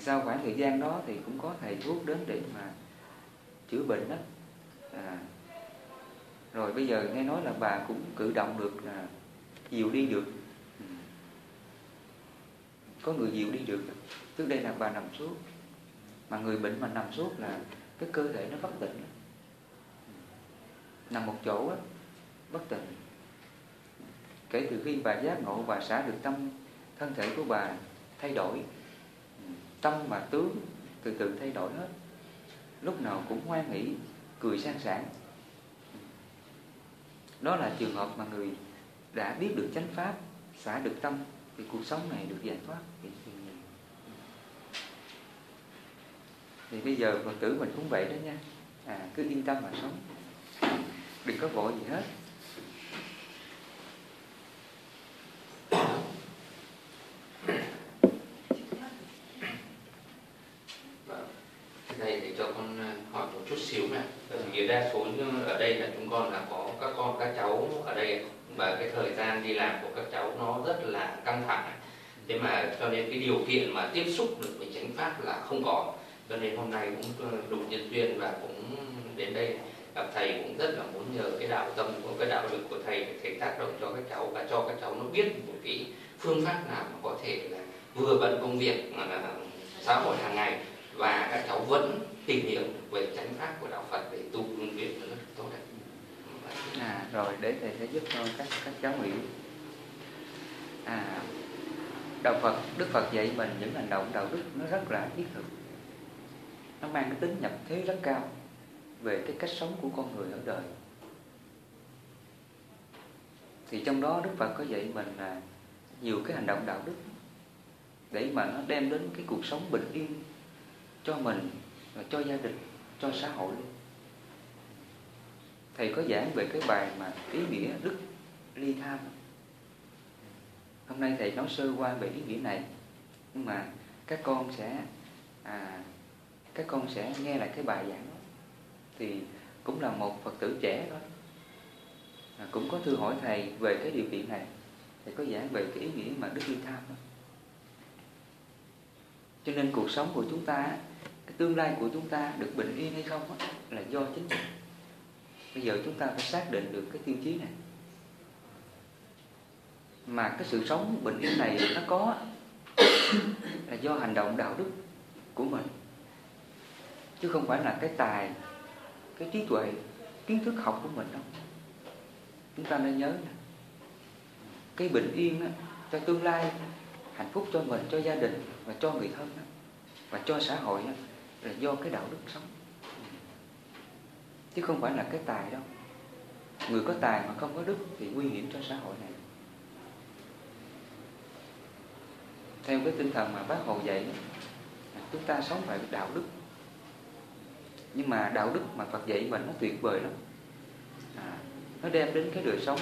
Sau khoảng thời gian đó thì cũng có thầy thuốc đến để mà chữa bệnh đó. À, rồi bây giờ nghe nói là bà cũng cử động được là dịu đi được. Ừ. Có người dịu đi được. Trước đây là bà nằm suốt. Mà người bệnh mà nằm suốt là cái cơ thể nó bất tỉnh nằm một chỗ á, bất tỉnh kể từ khi bà giác ngộ bà xả được tâm thân thể của bà thay đổi. Ừ. Tâm và tướng từ từ thay đổi hết. Lúc nào cũng hoan nghĩ, cười sang sản đó là trường hợp mà người đã biết được chánh pháp xả được tâm thì cuộc sống này được giải thoát. Thì bây giờ phật tử mình cũng vậy đó nha. À, cứ yên tâm mà sống. Đừng có vội gì hết. Thầy để cho con ờ, hỏi một chút xíu nè. Thì đa số ở đây là chúng con là có con các cháu ở đây và cái thời gian đi làm của các cháu nó rất là căng thẳng. Thế mà cho nên cái điều kiện mà tiếp xúc được với chánh pháp là không có cho nên hôm nay cũng ờ, đủ nhân duyên và cũng đến đây gặp thầy cũng rất là muốn nhờ cái đạo tâm của, cái đạo lực của thầy để thầy tác động cho các cháu và cho các cháu nó biết một cái phương pháp nào mà có thể là vừa bận công việc mà là xã hội hàng ngày. Và các cháu vẫn tìm hiểu về chánh pháp của đạo Phật để tu luyện nó rất tốt đẹp. À, rồi để thầy sẽ giúp cho các các cháu hiểu. À, đạo Phật, Đức Phật dạy mình những hành động đạo đức nó rất là thiết thực. Nó mang cái tính nhập thế rất cao về cái cách sống của con người ở đời. Thì trong đó Đức Phật có dạy mình là nhiều cái hành động đạo đức để mà nó đem đến cái cuộc sống bình yên cho mình và cho gia đình cho xã hội. luôn thầy có giảng về cái bài mà ý nghĩa đức ly tham hôm nay thầy nói sơ qua về ý nghĩa này nhưng mà các con sẽ à, các con sẽ nghe lại cái bài giảng đó. Thì cũng là một phật tử trẻ đó à, cũng có thư hỏi thầy về cái điều kiện này. Thầy có giảng về cái ý nghĩa mà đức ly tham đó cho nên cuộc sống của chúng ta cái tương lai của chúng ta được bình yên hay không đó, là do chính mình bây giờ chúng ta phải xác định được cái tiêu chí này. Mà cái sự sống bình yên này nó có là do hành động đạo đức của mình. Chứ không phải là cái tài cái trí tuệ kiến thức học của mình đâu. Chúng ta nên nhớ nè. Cái bình yên đó, cho tương lai hạnh phúc cho mình cho gia đình và cho người thân đó, và cho xã hội đó, là do cái đạo đức sống chứ không phải là cái tài đâu. Người có tài mà không có đức thì nguy hiểm cho xã hội này. Theo cái tinh thần mà bác hồ dạy chúng ta sống phải đạo đức. Nhưng mà đạo đức mà Phật dạy mình nó tuyệt vời lắm. À, nó đem đến cái đời sống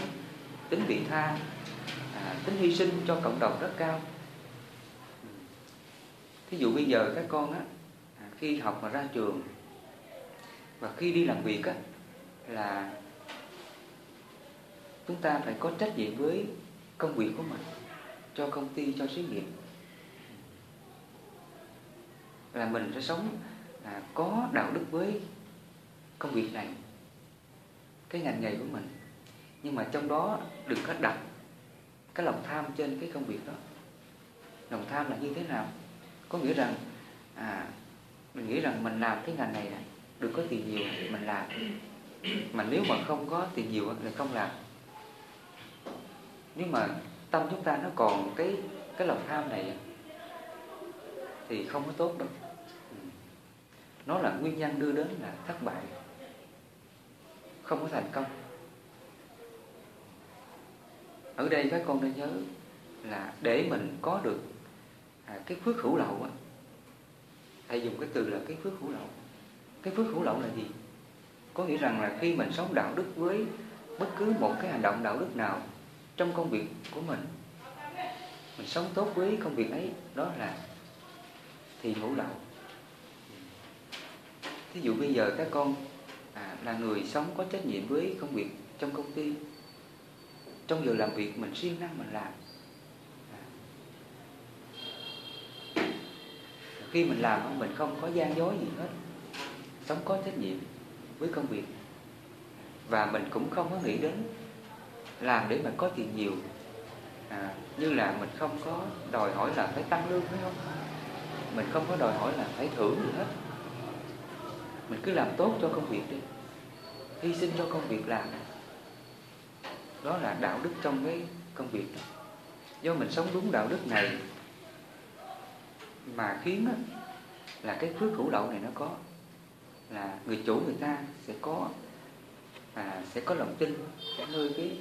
tính vị tha à, tính hy sinh cho cộng đồng rất cao. Thí dụ bây giờ các con á à, khi học mà ra trường và khi đi làm việc á là chúng ta phải có trách nhiệm với công việc của mình cho công ty cho xí nghiệp. Là mình sẽ sống à, có đạo đức với công việc này cái ngành nghề của mình. Nhưng mà trong đó đừng có đặt cái lòng tham trên cái công việc đó. Lòng tham là như thế nào? Có nghĩa rằng à, mình nghĩ rằng mình làm cái ngành này này được có tiền nhiều mình làm. Mà nếu mà không có tiền nhiều thì không làm. Nếu mà tâm chúng ta nó còn cái cái lòng tham này thì không có tốt đâu. Ừ. Nó là nguyên nhân đưa đến là thất bại. Không có thành công. Ở đây các con nên nhớ là để mình có được à, cái phước hữu lậu á thầy dùng cái từ là cái phước hữu lậu cái phước hữu lậu là gì? Có nghĩa rằng là khi mình sống đạo đức với bất cứ một cái hành động đạo đức nào trong công việc của mình mình sống tốt với công việc ấy đó là thì hữu lậu. Thí dụ bây giờ các con à, là người sống có trách nhiệm với công việc trong công ty Trong giờ làm việc mình siêng năng mình làm. À. Khi mình làm mình không có gian dối gì hết. Sống có trách nhiệm với công việc. Và mình cũng không có nghĩ đến làm để mà có tiền nhiều. À, Như là mình không có đòi hỏi là phải tăng lương phải không? Mình không có đòi hỏi là phải thưởng gì hết. Mình cứ làm tốt cho công việc đi. Hy sinh cho công việc làm. Đó là đạo đức trong cái công việc đó. do mình sống đúng đạo đức này mà khiến á, là cái phước hữu lậu này nó có là người chủ người ta sẽ có à, sẽ có lòng tin sẽ nơi cái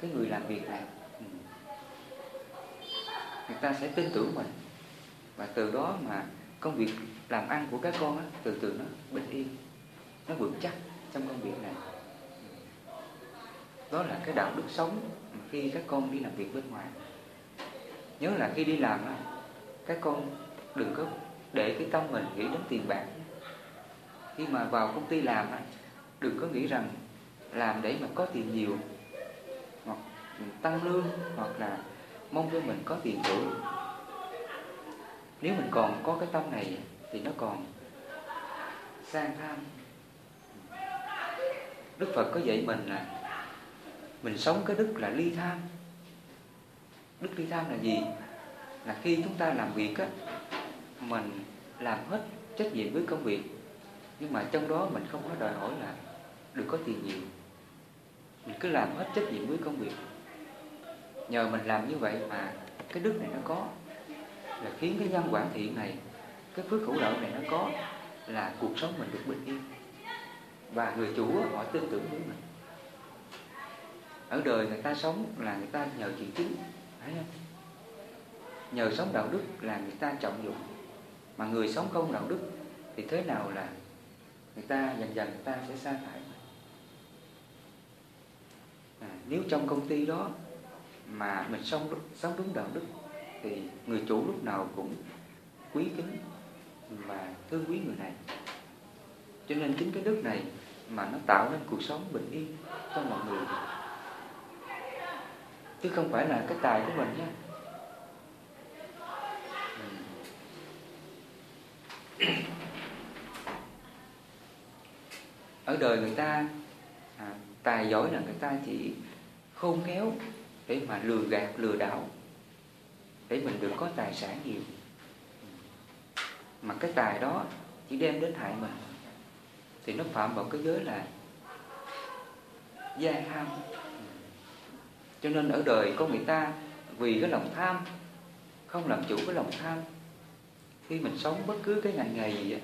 cái người làm việc này. Ừ. người ta sẽ tin tưởng mình. Và từ đó mà công việc làm ăn của các con á, từ từ nó bình yên nó vững chắc trong công việc này. Đó là cái đạo đức sống khi các con đi làm việc bên ngoài. Nhớ là khi đi làm á, các con đừng có để cái tâm mình nghĩ đến tiền bạc khi mà vào công ty làm đừng có nghĩ rằng làm để mà có tiền nhiều, hoặc tăng lương, hoặc là mong cho mình có tiền thưởng nếu mình còn có cái tâm này thì nó còn sang tham. Đức Phật có dạy mình là mình sống cái đức là ly tham. Đức ly tham là gì? Là khi chúng ta làm việc á, mình làm hết trách nhiệm với công việc nhưng mà trong đó mình không có đòi hỏi là được có tiền nhiều. Mình cứ làm hết trách nhiệm với công việc. Nhờ mình làm như vậy mà cái đức này nó có. Là khiến cái nhân quả thiện này, cái phước hữu đạo này nó có, là cuộc sống mình được bình yên. Và người chủ họ tin tưởng với mình. Ở đời người ta sống là người ta nhờ chuyện chính, phải không? Nhờ sống đạo đức là người ta trọng dụng. Mà người sống không đạo đức thì thế nào là người ta dần dần người ta sẽ sa thải à, nếu trong công ty đó mà mình sống sống đúng đạo đức thì người chủ lúc nào cũng quý kính và thương quý người này. Cho nên chính cái đức này mà nó tạo nên cuộc sống bình yên cho mọi người. Chứ không phải là cái tài của mình nhé ừ ở đời người ta à, tài giỏi là người ta chỉ khôn khéo để mà lừa gạt lừa đảo để mình được có tài sản nhiều. Mà cái tài đó chỉ đem đến hại mình thì nó phạm vào cái giới là gia ham. Cho nên ở đời có người ta vì cái lòng tham không làm chủ cái lòng tham khi mình sống bất cứ cái ngành nghề gì vậy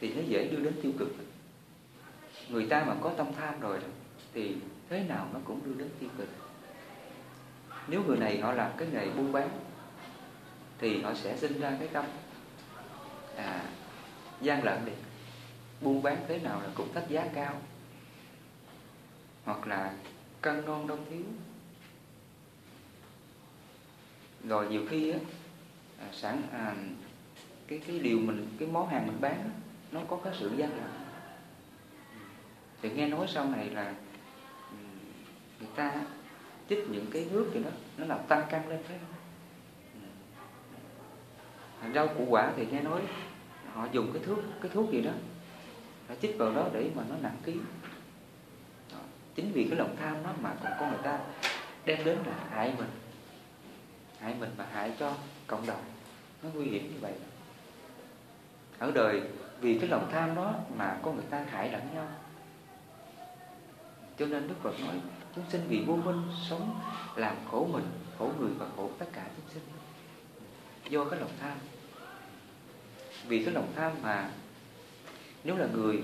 thì nó dễ đưa đến tiêu cực người ta mà có tâm tham rồi thì thế nào nó cũng đưa đến tiêu cực. Nếu người này họ làm cái nghề buôn bán thì họ sẽ sinh ra cái tâm à, gian lận đi. Buôn bán thế nào là cũng thách giá cao. Hoặc là cân non đông thiếu. Rồi nhiều khi á à, sản à, cái cái điều mình cái món hàng mình bán á, nó có cái sự gian lận thì nghe nói sau này là ừ, người ta chích những cái nước gì đó, nó làm tăng căng lên phải không ừ. rau củ quả thì nghe nói họ dùng cái thuốc cái thuốc gì đó, họ chích vào đó để mà nó nặng ký. Chính vì cái lòng tham đó mà còn có người ta đem đến là hại mình hại mình và hại cho cộng đồng. Nó nguy hiểm như vậy. Ở đời vì cái lòng tham đó mà có người ta hại lẫn nhau cho nên Đức Phật nói chúng sinh vì vô minh sống làm khổ mình khổ người và khổ tất cả chúng sinh. Do cái lòng tham. Vì cái lòng tham mà nếu là người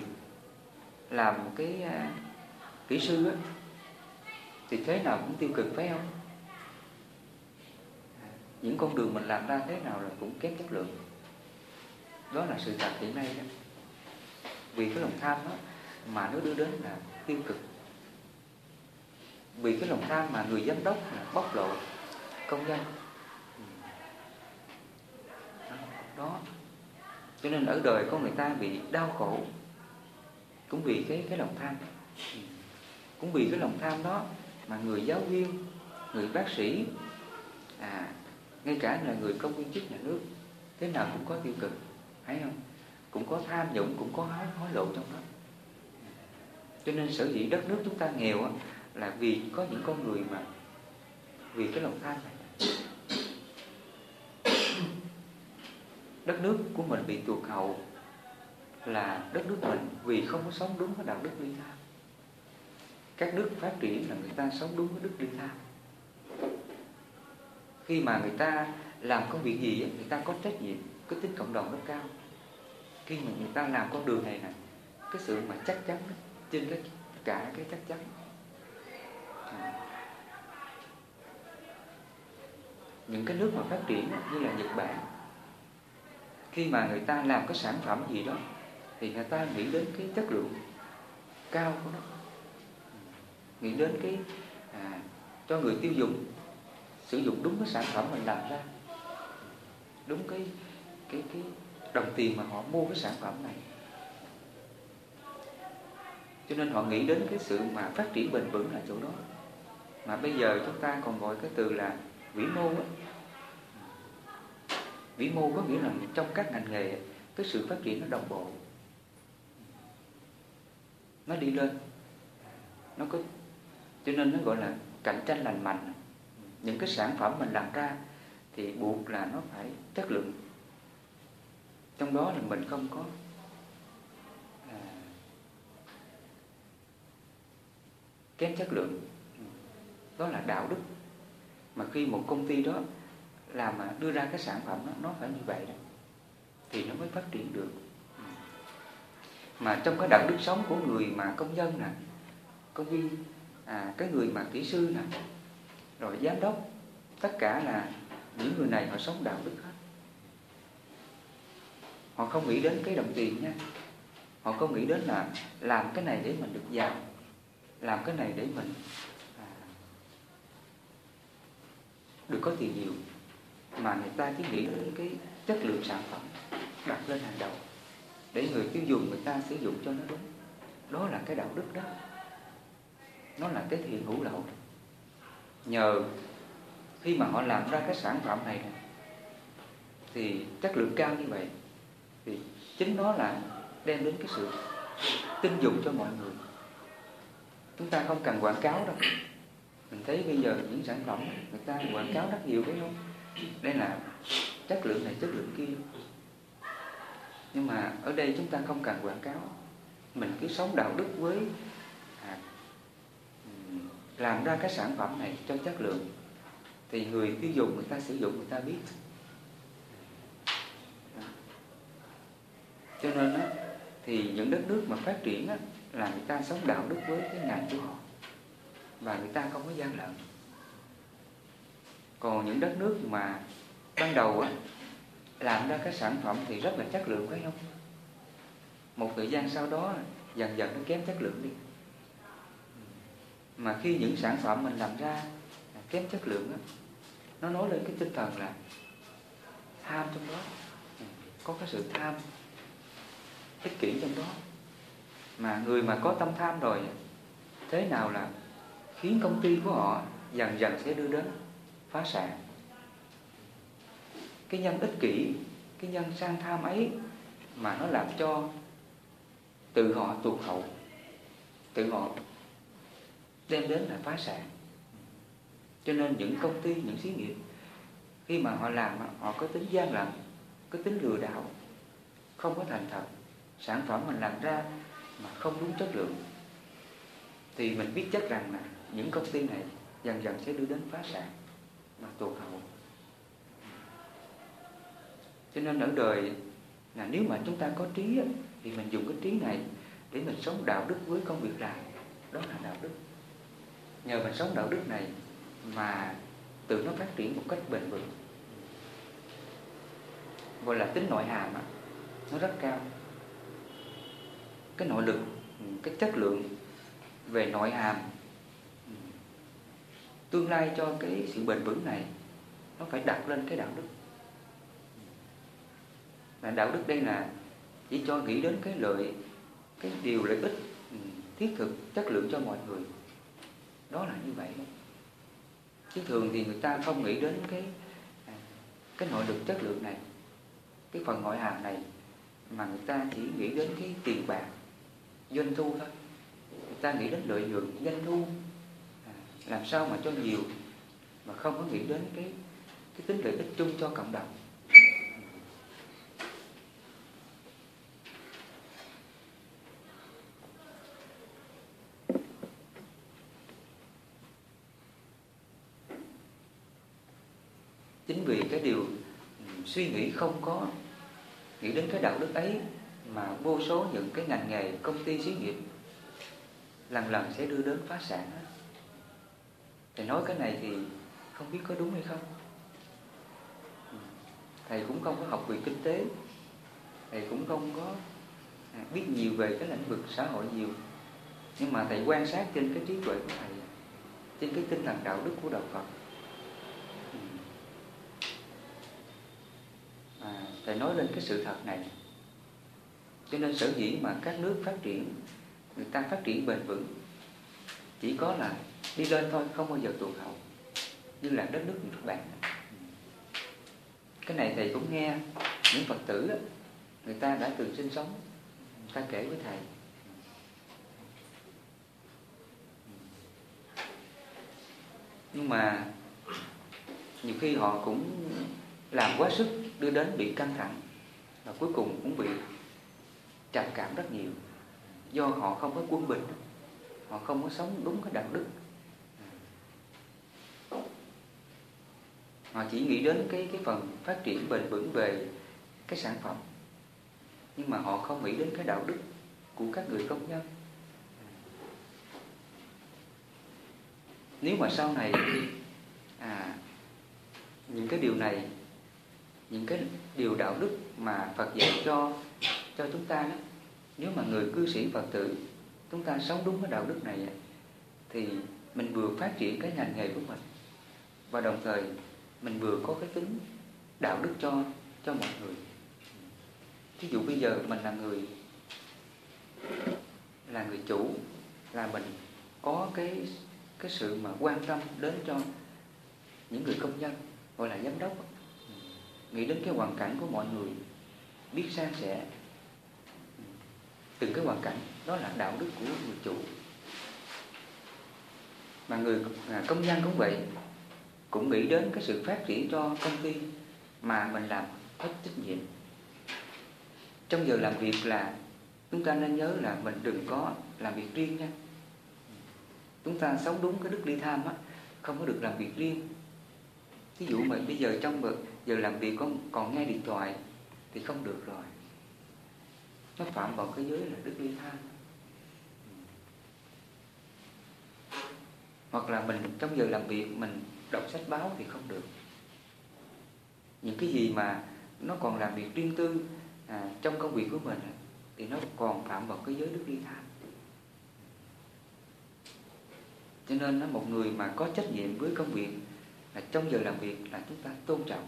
làm một cái à, kỹ sư á, thì thế nào cũng tiêu cực phải không? Những con đường mình làm ra thế nào là cũng kém chất lượng. Đó là sự thật hiện nay đó. Vì cái lòng tham đó mà nó đưa đến là tiêu cực vì cái lòng tham mà người giám đốc bóc lộ công dân. Ừ. Đó cho nên ở đời có người ta bị đau khổ cũng vì cái cái lòng tham. Ừ. Cũng vì cái lòng tham đó mà người giáo viên người bác sĩ à ngay cả là người công viên chức nhà nước thế nào cũng có tiêu cực thấy không? Cũng có tham nhũng cũng có hối, hối lộ trong đó. Ừ. Cho nên sở dĩ đất nước chúng ta nghèo là vì có những con người mà vì cái lòng tham này. Đất nước của mình bị tuột hậu là đất nước mình vì không có sống đúng với đạo đức ly tham các nước phát triển là người ta sống đúng với đức ly tham khi mà người ta làm công việc gì người ta có trách nhiệm, có tính cộng đồng rất cao. Khi mà người ta làm con đường này này cái sự mà chắc chắn trên cái cả cái chắc chắn Ừ. những cái nước mà phát triển như là Nhật Bản khi mà người ta làm cái sản phẩm gì đó thì người ta nghĩ đến cái chất lượng cao của nó. Ừ. Nghĩ đến cái à, cho người tiêu dùng sử dụng đúng cái sản phẩm mình làm ra. Đúng cái cái cái đồng tiền mà họ mua cái sản phẩm này. Cho nên họ nghĩ đến cái sự mà phát triển bền vững là chỗ đó mà bây giờ chúng ta còn gọi cái từ là vĩ mô á. Vĩ mô có nghĩa là trong các ngành nghề cái sự phát triển nó đồng bộ. Nó đi lên. Nó có cho nên nó gọi là cạnh tranh lành mạnh. Những cái sản phẩm mình làm ra thì buộc là nó phải chất lượng. Trong đó là mình không có à, kém chất lượng đó là đạo đức. Mà khi một công ty đó làm mà đưa ra cái sản phẩm đó, nó phải như vậy đó thì nó mới phát triển được. Mà trong cái đạo đức sống của người mà công nhân nè công viên à, cái người mà kỹ sư nè rồi giám đốc tất cả là những người này họ sống đạo đức hết. Họ không nghĩ đến cái đồng tiền nha. Họ không nghĩ đến là làm cái này để mình được giàu làm cái này để mình à, được có tiền nhiều, mà người ta chỉ nghĩ đến cái chất lượng sản phẩm đặt lên hàng đầu, để người tiêu dùng người ta sử dụng cho nó đúng. Đó là cái đạo đức đó. Nó là cái thiện hữu lậu. Nhờ khi mà họ làm ra cái sản phẩm này thì chất lượng cao như vậy, thì chính nó là đem đến cái sự tin dùng cho mọi người. Chúng ta không cần quảng cáo đâu mình thấy bây giờ những sản phẩm người ta quảng cáo rất nhiều cái không đây là chất lượng này chất lượng kia. Nhưng mà ở đây chúng ta không cần quảng cáo. Mình cứ sống đạo đức với à, làm ra cái sản phẩm này cho chất lượng. Thì người tiêu dùng người ta sử dụng người ta biết. Cho nên á, thì những đất nước mà phát triển á, là người ta sống đạo đức với cái ngành của họ và người ta không có gian lận. Còn những đất nước mà ban đầu á, làm ra cái sản phẩm thì rất là chất lượng phải không? Một thời gian sau đó dần dần nó kém chất lượng đi. Mà khi những sản phẩm mình làm ra kém chất lượng á, nó nói lên cái tinh thần là tham trong đó. Có cái sự tham ích kỷ trong đó. Mà người mà có tâm tham rồi thế nào là khiến công ty của họ dần dần sẽ đưa đến phá sản. Cái nhân ích kỷ, cái nhân sang tham ấy mà nó làm cho tự họ tuột hậu, tự họ đem đến là phá sản. Cho nên những công ty, những xí nghiệp, khi mà họ làm họ có tính gian lận, có tính lừa đảo, không có thành thật, sản phẩm mình làm ra mà không đúng chất lượng, thì mình biết chắc rằng là những công ty này dần dần sẽ đưa đến phá sản mà tụt hậu cho nên ở đời là nếu mà chúng ta có trí thì mình dùng cái trí này để mình sống đạo đức với công việc làm. Đó là đạo đức. Nhờ mình sống đạo đức này mà tự nó phát triển một cách bền vững. Gọi là tính nội hàm á, nó rất cao. Cái nội lực, cái chất lượng về nội hàm tương lai cho cái sự bền vững này, nó phải đặt lên cái đạo đức. Là đạo đức đây là chỉ cho nghĩ đến cái lợi, cái điều lợi ích ừ, thiết thực, chất lượng cho mọi người. Đó là như vậy chứ thường thì người ta không nghĩ đến cái à, cái nội lực chất lượng này, cái phần ngoại hàm này, mà người ta chỉ nghĩ đến cái tiền bạc, doanh thu thôi. Người ta nghĩ đến lợi nhuận, doanh thu làm sao mà cho nhiều mà không có nghĩ đến cái cái tính lợi ích chung cho cộng đồng? Chính vì cái điều suy nghĩ không có nghĩ đến cái đạo đức ấy mà vô số những cái ngành nghề, công ty xí nghiệp lần lần sẽ đưa đến phá sản thầy nói cái này thì không biết có đúng hay không? Thầy cũng không có học về kinh tế. Thầy cũng không có à, biết nhiều về cái lĩnh vực xã hội nhiều. Nhưng mà thầy quan sát trên cái trí tuệ của thầy trên cái tinh thần đạo đức của đạo Phật. À, thầy nói lên cái sự thật này. Cho nên sở dĩ mà các nước phát triển người ta phát triển bền vững chỉ có là đi lên thôi không bao giờ tụt hậu. Như là đất nước các bạn. Cái này thầy cũng nghe những Phật tử đó, người ta đã từng sinh sống người ta kể với thầy. Nhưng mà nhiều khi họ cũng làm quá sức đưa đến bị căng thẳng và cuối cùng cũng bị trầm cảm rất nhiều. Do họ không có quân bình họ không có sống đúng cái đạo đức. Họ chỉ nghĩ đến cái cái phần phát triển bền vững về cái sản phẩm. Nhưng mà họ không nghĩ đến cái đạo đức của các người công nhân. Nếu mà sau này à, những cái điều này những cái điều đạo đức mà Phật dạy cho cho chúng ta đó nếu mà người cư sĩ Phật tử chúng ta sống đúng cái đạo đức này thì mình vừa phát triển cái ngành nghề của mình và đồng thời mình vừa có cái tính đạo đức cho cho mọi người. Ví dụ bây giờ mình là người là người chủ, là mình có cái cái sự mà quan tâm đến cho những người công nhân, gọi là giám đốc nghĩ đến cái hoàn cảnh của mọi người, biết san sẻ. Từng cái hoàn cảnh, đó là đạo đức của người chủ. Mà người à, công nhân cũng vậy cũng nghĩ đến cái sự phát triển cho công ty mà mình làm hết trách nhiệm. Trong giờ làm việc là chúng ta nên nhớ là mình đừng có làm việc riêng nha. Chúng ta sống đúng cái đức ly tham á không có được làm việc riêng. Ví dụ mà bây giờ trong giờ làm việc còn, còn nghe điện thoại thì không được rồi. Nó phạm vào cái giới là đức ly tham. Hoặc là mình trong giờ làm việc mình đọc sách báo thì không được. Những cái gì mà nó còn làm việc riêng tư à, trong công việc của mình thì nó còn phạm vào cái giới đức ly tham. Cho nên nó một người mà có trách nhiệm với công việc là trong giờ làm việc là chúng ta tôn trọng.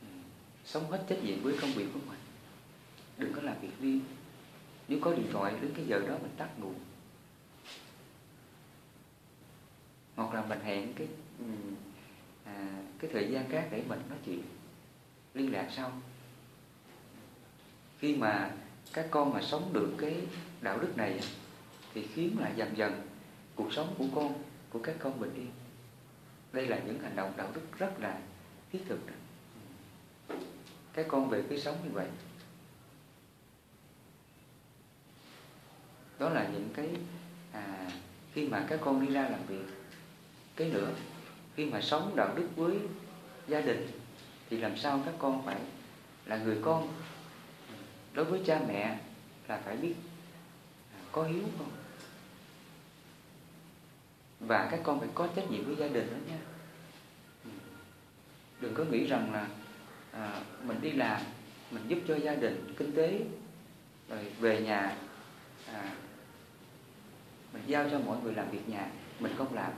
Ừ, sống hết trách nhiệm với công việc của mình. Đừng có làm việc riêng. Nếu có điện thoại đến cái giờ đó mình tắt ngủ. Hoặc là mình hẹn cái ừ, à, cái thời gian khác để mình nói chuyện liên lạc sau. Khi mà các con mà sống được cái đạo đức này thì khiến là dần dần cuộc sống của con của các con bình yên. Đây là những hành động đạo đức rất là thiết thực. Các con về cái sống như vậy. Đó là những cái à, khi mà các con đi ra làm việc cái nữa. Khi mà sống đạo đức với gia đình thì làm sao các con phải là người con? Đối với cha mẹ là phải biết à, có hiếu không? Và các con phải có trách nhiệm với gia đình đó nha. Đừng có nghĩ rằng là à, mình đi làm mình giúp cho gia đình kinh tế rồi về nhà à, mình giao cho mọi người làm việc nhà mình không làm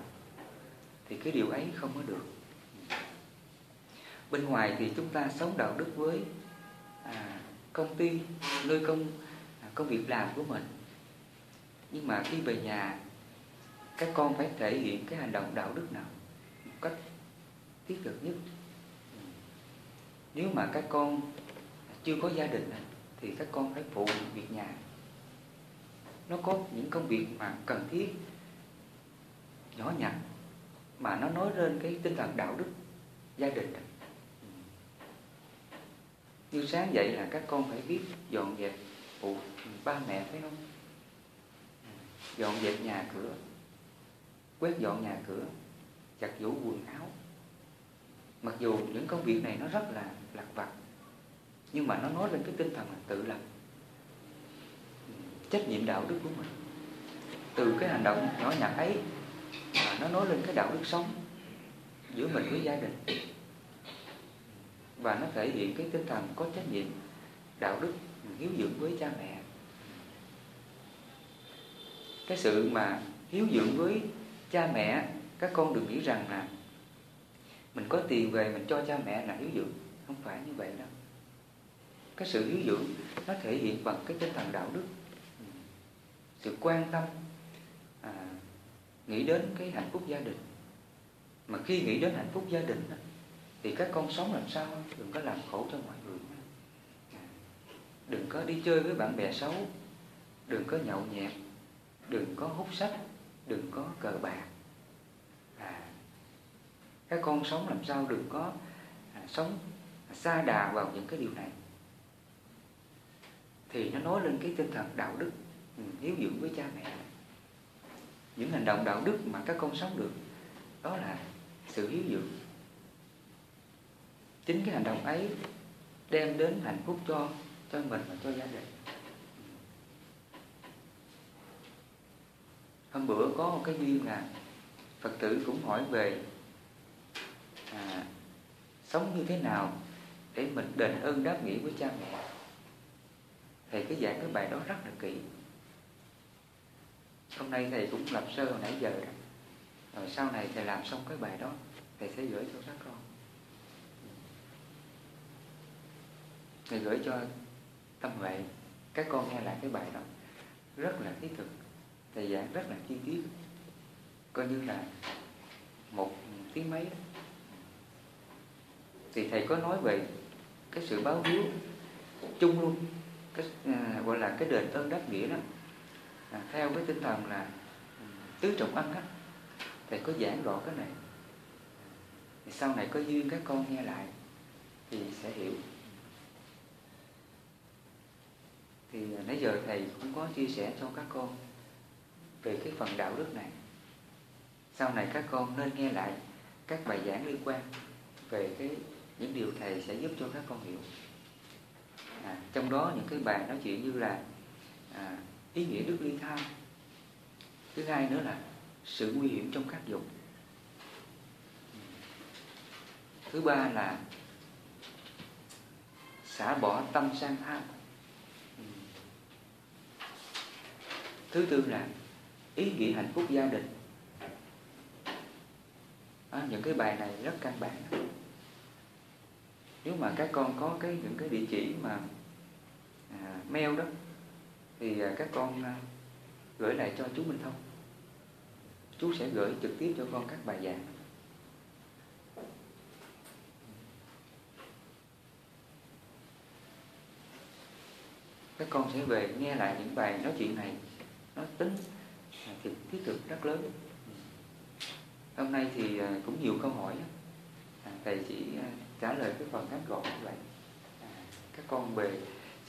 thì cái điều ấy không có được. Bên ngoài thì chúng ta sống đạo đức với à, công ty nơi công à, công việc làm của mình. Nhưng mà khi về nhà các con phải thể hiện cái hành động đạo đức nào một cách thiết thực nhất. Nếu mà các con chưa có gia đình thì các con phải phụ việc nhà. Nó có những công việc mà cần thiết nhỏ nhặt mà nó nói lên cái tinh thần đạo đức gia đình. Như sáng dậy là các con phải biết dọn dẹp. Phụ ba mẹ phải không? Dọn dẹp nhà cửa. Quét dọn nhà cửa. Giặt giũ quần áo. Mặc dù những công việc này nó rất là lặt vặt, nhưng mà nó nói lên cái tinh thần là tự lập. Trách nhiệm đạo đức của mình. Từ cái hành động nhỏ nhặt ấy à, nó nói lên cái đạo đức sống giữa mình với gia đình. Và nó thể hiện cái tinh thần có trách nhiệm đạo đức hiếu dưỡng với cha mẹ. Cái sự mà hiếu dưỡng với cha mẹ các con đừng nghĩ rằng là mình có tiền về mình cho cha mẹ là hiếu dưỡng. Không phải như vậy đâu. Cái sự hiếu dưỡng nó thể hiện bằng cái tinh thần đạo đức. Sự quan tâm nghĩ đến cái hạnh phúc gia đình. Mà khi nghĩ đến hạnh phúc gia đình thì các con sống làm sao? Đừng có làm khổ cho mọi người. Đừng có đi chơi với bạn bè xấu. Đừng có nhậu nhẹt. Đừng có hút sách. Đừng có cờ bạc. À, các con sống làm sao đừng có à, sống xa đà vào những cái điều này. Thì nó nói lên cái tinh thần đạo đức ừ, hiếu dưỡng với cha mẹ những hành động đạo đức mà các con sống được đó là sự hiếu dưỡng. Chính cái hành động ấy đem đến hạnh phúc cho cho mình và cho gia đình. Hôm bữa có một cái duyên là Phật tử cũng hỏi về à, sống như thế nào để mình đền ơn đáp nghĩa với cha mẹ. Thì cái giảng cái bài đó rất là kỹ hôm nay thầy cũng lập sơ hồi nãy giờ. Rồi rồi sau này thầy làm xong cái bài đó thầy sẽ gửi cho các con. Thầy gửi cho tâm huệ. Các con nghe lại cái bài đó. Rất là thiết thực. Thầy giảng rất là chi tiết. Coi như là một tiếng mấy đó. thì thầy có nói về cái sự báo hiếu chung luôn. Cái à, gọi là cái đền ơn đáp nghĩa đó à, theo cái tinh thần là ừ, tứ trọng ăn á thầy có giảng rõ cái này. Thì sau này có duyên các con nghe lại thì sẽ hiểu. Thì nãy giờ thầy cũng có chia sẻ cho các con về cái phần đạo đức này. Sau này các con nên nghe lại các bài giảng liên quan về cái những điều thầy sẽ giúp cho các con hiểu. À, trong đó những cái bài nói chuyện như là à, ý nghĩa đức ly tham thứ hai nữa là sự nguy hiểm trong các dục. Thứ ba là xả bỏ tâm sang tham. Thứ tư là ý nghĩa hạnh phúc gia đình. À, những cái bài này rất căn bản. Nếu mà các con có cái những cái địa chỉ mà à, mail đó thì à, các con à, gửi lại cho chú Minh Thông. Chú sẽ gửi trực tiếp cho con các bài giảng. Các con sẽ về nghe lại những bài nói chuyện này. Nó tính à, thì thiết thực rất lớn. Hôm nay thì cũng nhiều câu hỏi à, thầy chỉ trả lời cái phần ngắn gọn như vậy. Các con về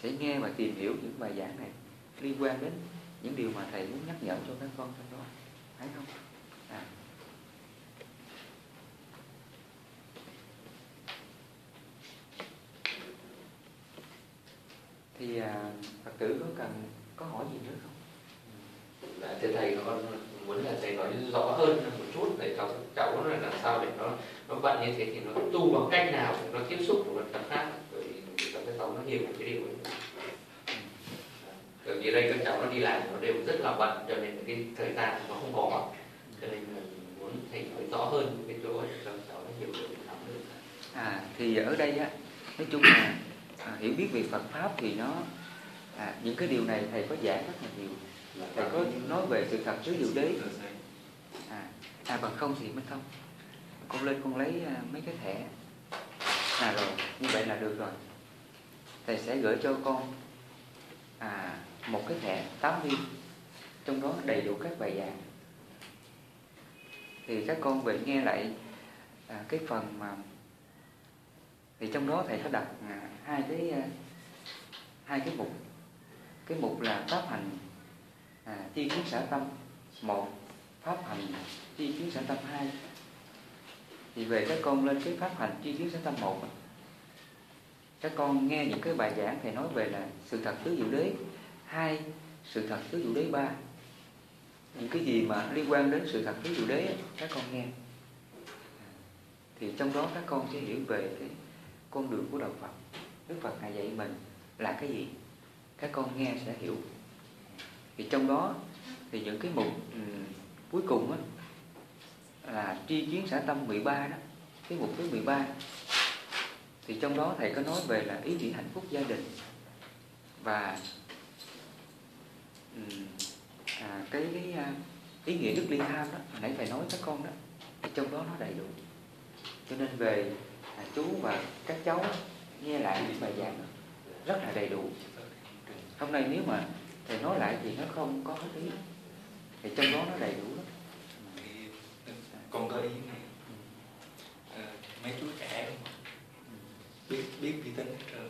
sẽ nghe và tìm hiểu những bài giảng này liên quan đến những điều mà thầy muốn nhắc nhở cho các con trong đó. Thấy không? À. thì à, phật tử có cần có hỏi gì nữa không? Dạ, thưa thầy con muốn là thầy nói rõ hơn một chút để cháu cháu là làm sao để nó nó bận như thế thì nó tu bằng cách nào nó tiếp xúc với vật tập khác để cho các cháu nó hiểu cái điều ấy vì đây các cháu nó đi làm nó đều rất là bận cho nên cái thời gian nó không có. Cho nên mình muốn thầy nói rõ hơn cái chỗ ấy các cháu nó hiểu được nắm được à thì ở đây á nói chung là à, hiểu biết về Phật pháp thì nó à, những cái điều này thầy có giảng rất là nhiều. Thầy có nói về sự thật tứ diệu đế à, à bằng không thì mới không. Con lên con lấy à, mấy cái thẻ. À rồi như vậy là được rồi. Thầy sẽ gửi cho con à một cái thẻ 8 viên trong đó đầy đủ các bài giảng. Thì các con về nghe lại à, cái phần mà thì trong đó thầy có đặt à, hai cái à, hai cái mục. Cái mục là pháp hành à, chi kiến xã tâm một pháp hành chi kiến xã tâm hai. Thì về các con lên cái pháp hành chi kiến xã tâm một các con nghe những cái bài giảng thầy nói về là sự thật tứ diệu đế hai sự thật tứ diệu đế ba. Những cái gì mà liên quan đến sự thật tứ diệu đế các con nghe. Thì trong đó các con sẽ hiểu về cái con đường của đạo Phật. Đức Phật ngài dạy mình là cái gì? Các con nghe sẽ hiểu. Thì trong đó thì những cái mục um, cuối cùng á, là tri kiến xã tâm 13 đó. Cái mục thứ 13 thì trong đó thầy có nói về là ý nghĩa hạnh phúc gia đình. Và à, cái, cái uh, ý nghĩa đức ly tham đó hồi nãy thầy nói các con đó thì trong đó nó đầy đủ. Cho nên về à, chú và các cháu nghe lại những bài giảng đó, rất là đầy đủ. Hôm nay nếu mà thầy nói lại thì nó không có hết ý. Thì trong đó nó đầy đủ lắm. Con có ý này. À, mấy chú trẻ biết biết vi tính hết trơn.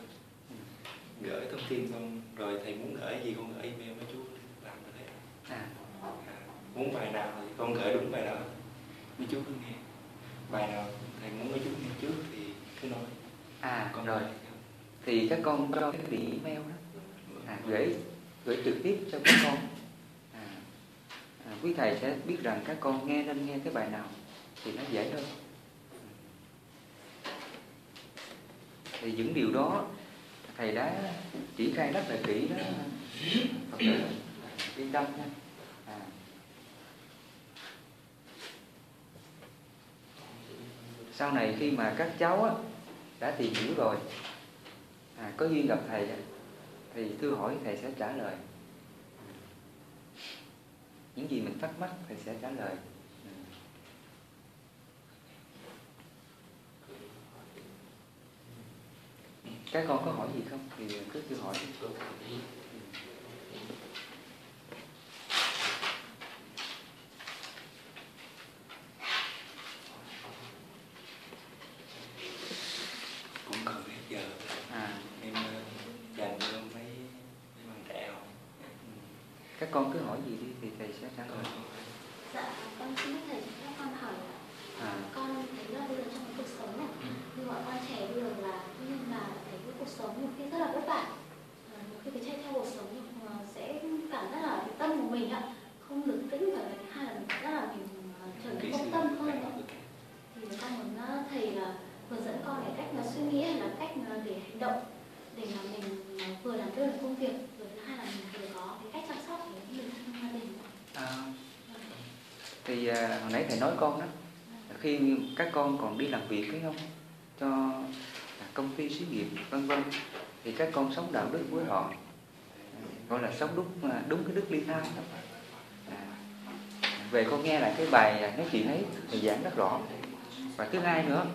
Gửi thông tin con rồi thầy muốn gửi gì con gửi email mấy chú làm được hết à, muốn bài nào thì con gửi đúng bài đó. Mấy chú cứ nghe. Bài nào thầy muốn mấy chú nghe trước thì cứ nói. À con rồi. thì các con cho cái địa email đó. À, gửi gửi trực tiếp cho các con. À, à, quý thầy sẽ biết rằng các con nghe nên nghe cái bài nào thì nó dễ hơn. Thì những điều đó thầy đã chỉ khai rất là kỹ đó. Phật tử yên tâm nha. À. sau này khi mà các cháu á, đã tìm hiểu rồi à, có duyên gặp thầy thì thưa hỏi thầy sẽ trả lời. Những gì mình thắc mắc thầy sẽ trả lời. Các con có hỏi gì không? Thì cứ cứ hỏi đi. cũng cần hết giờ à em ờ, dành cho mấy mấy bạn trẻ không các con cứ hỏi gì đi thì thầy sẽ trả lời Dạ, con xin thầy cho con hỏi là à con thấy là bây giờ trong cái cuộc sống này như bọn con trẻ bây giờ là nhưng mà thấy cái cuộc sống nhiều khi rất là vất vả Ờ, nhiều khi cái chạy theo cuộc sống nhưng mà sẽ cảm giác là cái tâm của mình ạ không được tĩnh và cái hai là mình cảm giác là mình ờ, trở nên không tâm hơn ạ thì con muốn ờ, thầy là hướng dẫn con cái cách mà suy nghĩ hay là cách mà để hành động để mà mình ờ, vừa làm được công việc rồi thứ hai là mình vừa có cái cách chăm sóc của người thân gia đình À, thì hồi nãy thầy nói con đó khi các con còn đi làm việc phải không? Cho à, công ty xí nghiệp vân vân. Thì các con sống đạo đức với họ gọi là sống đúng à, đúng cái đức ly tham đó. À, về con nghe lại cái bài nói chuyện ấy thì giảng rất rõ. Và thứ hai nữa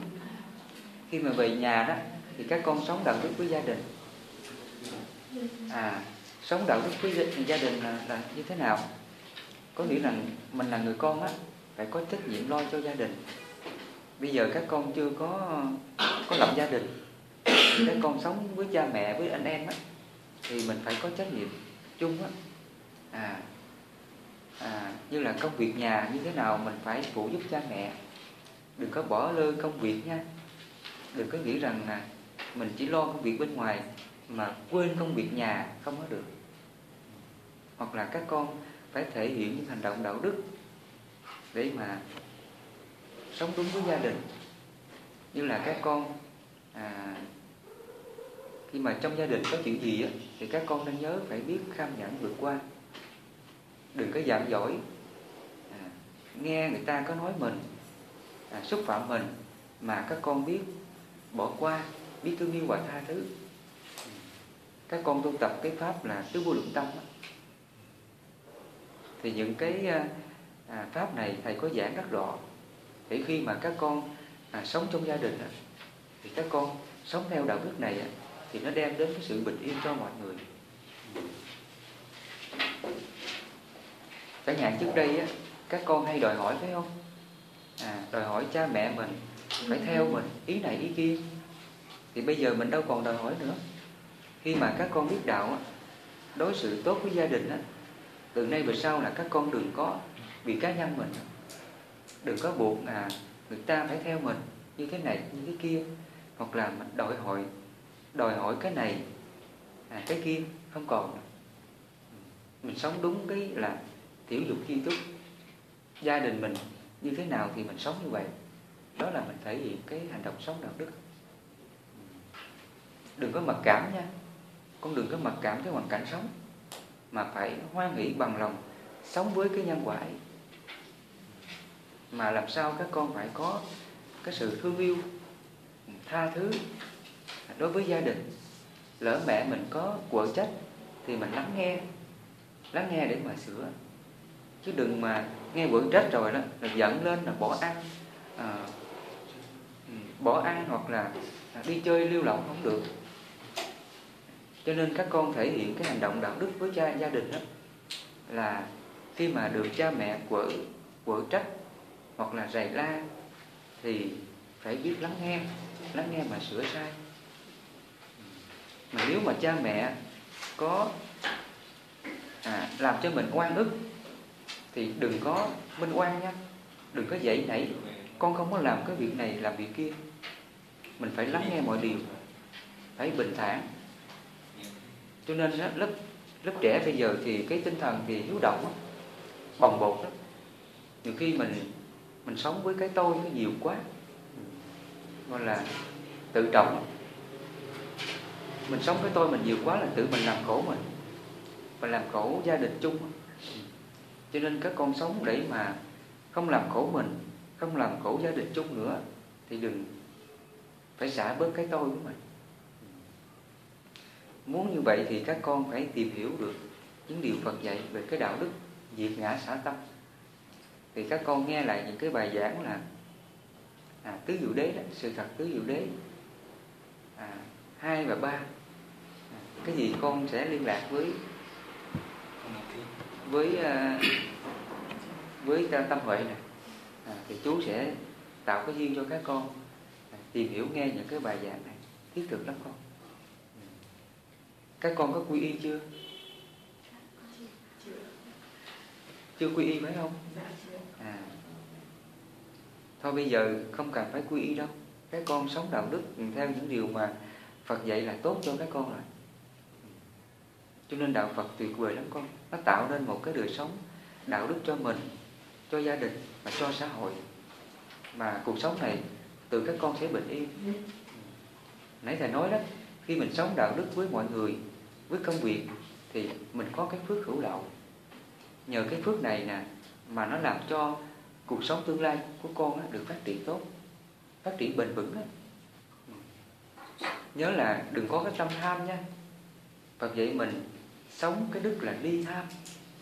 khi mà về nhà đó thì các con sống đạo đức với gia đình. À sống đạo đức với gia- gia đình là, là như thế nào? Có nghĩa rằng mình là người con á phải có trách nhiệm lo cho gia đình. Bây giờ các con chưa có có lập gia đình thì các con sống với cha mẹ với anh em á thì mình phải có trách nhiệm chung á. À, à như là công việc nhà như thế nào mình phải phụ giúp cha mẹ. Đừng có bỏ lơ công việc nha. Đừng có nghĩ rằng là mình chỉ lo công việc bên ngoài mà quên công việc nhà không có được. Hoặc là các con phải thể hiện những hành động đạo đức để mà sống đúng với gia đình như là các con à, khi mà trong gia đình có chuyện gì á, thì các con nên nhớ phải biết kham nhẫn vượt qua đừng có giảm dỗi à, nghe người ta có nói mình à, xúc phạm mình mà các con biết bỏ qua biết thương yêu và tha thứ các con tu tập cái pháp là tứ vô lượng tâm á thì những cái à, à, pháp này thầy có giảng rất rõ. Để khi mà các con à, sống trong gia đình thì các con sống theo đạo đức này thì nó đem đến cái sự bình yên cho mọi người. Chẳng hạn trước đây á, các con hay đòi hỏi phải không? À, đòi hỏi cha mẹ mình phải theo mình ý này ý kia. Thì bây giờ mình đâu còn đòi hỏi nữa. Khi mà các con biết đạo á, đối xử tốt với gia đình á, từ nay về sau là các con đừng có vì cá nhân mình. Đừng có buộc à người ta phải theo mình như thế này như thế kia hoặc là mình đòi hỏi đòi hỏi cái này à, cái kia không còn. Mình sống đúng cái là tiểu dục chi túc gia đình mình như thế nào thì mình sống như vậy. Đó là mình thể hiện cái hành động sống đạo đức. Đừng có mặc cảm nha. Con đừng có mặc cảm cái hoàn cảnh sống mà phải hoan hỷ bằng lòng sống với cái nhân quả ấy. Mà làm sao các con phải có cái sự thương yêu tha thứ đối với gia đình. Lỡ mẹ mình có quở trách thì mình lắng nghe lắng nghe để mà sửa. Chứ đừng mà nghe quở trách rồi đó là giận lên là bỏ ăn. À, ừ, bỏ ăn hoặc là đi chơi lưu lộng không được cho nên các con thể hiện cái hành động đạo đức với cha gia đình đó là khi mà được cha mẹ quở quở trách hoặc là rầy la thì phải biết lắng nghe lắng nghe mà sửa sai. Mà nếu mà cha mẹ có à, làm cho mình oan ức thì đừng có minh oan nha đừng có dậy nảy con không có làm cái việc này làm việc kia. Mình phải lắng nghe mọi điều phải bình thản cho nên lớp lớp trẻ bây giờ thì cái tinh thần thì hiếu động đó, bồng bột lắm. Nhiều khi mình mình sống với cái tôi nó nhiều quá gọi là tự trọng. Mình sống cái tôi mình nhiều quá là tự mình làm khổ mình mình làm khổ gia đình chung cho nên các con sống để mà không làm khổ mình không làm khổ gia đình chung nữa thì đừng phải xả bớt cái tôi của mình muốn như vậy thì các con phải tìm hiểu được những điều Phật dạy về cái đạo đức diệt ngã xả tâm. Thì các con nghe lại những cái bài giảng là à, tứ diệu đế đó, sự thật tứ diệu đế. À, hai và ba. À, cái gì con sẽ liên lạc với với à, với tâm huệ này à, thì chú sẽ tạo cái duyên cho các con à, tìm hiểu nghe những cái bài giảng này. Thiết thực lắm con các con có quy y chưa? Chưa quy y phải không? À. Thôi bây giờ không cần phải quy y đâu. Các con sống đạo đức theo những điều mà Phật dạy là tốt cho các con rồi. Cho nên đạo Phật tuyệt vời lắm con. Nó tạo nên một cái đời sống đạo đức cho mình, cho gia đình và cho xã hội. Mà cuộc sống này từ các con sẽ bình yên. Nãy thầy nói đó khi mình sống đạo đức với mọi người với công việc thì mình có cái phước hữu lậu. Nhờ cái phước này nè mà nó làm cho cuộc sống tương lai của con được phát triển tốt phát triển bền vững á. nhớ là đừng có cái tâm tham nha. Và vậy mình sống cái đức là ly tham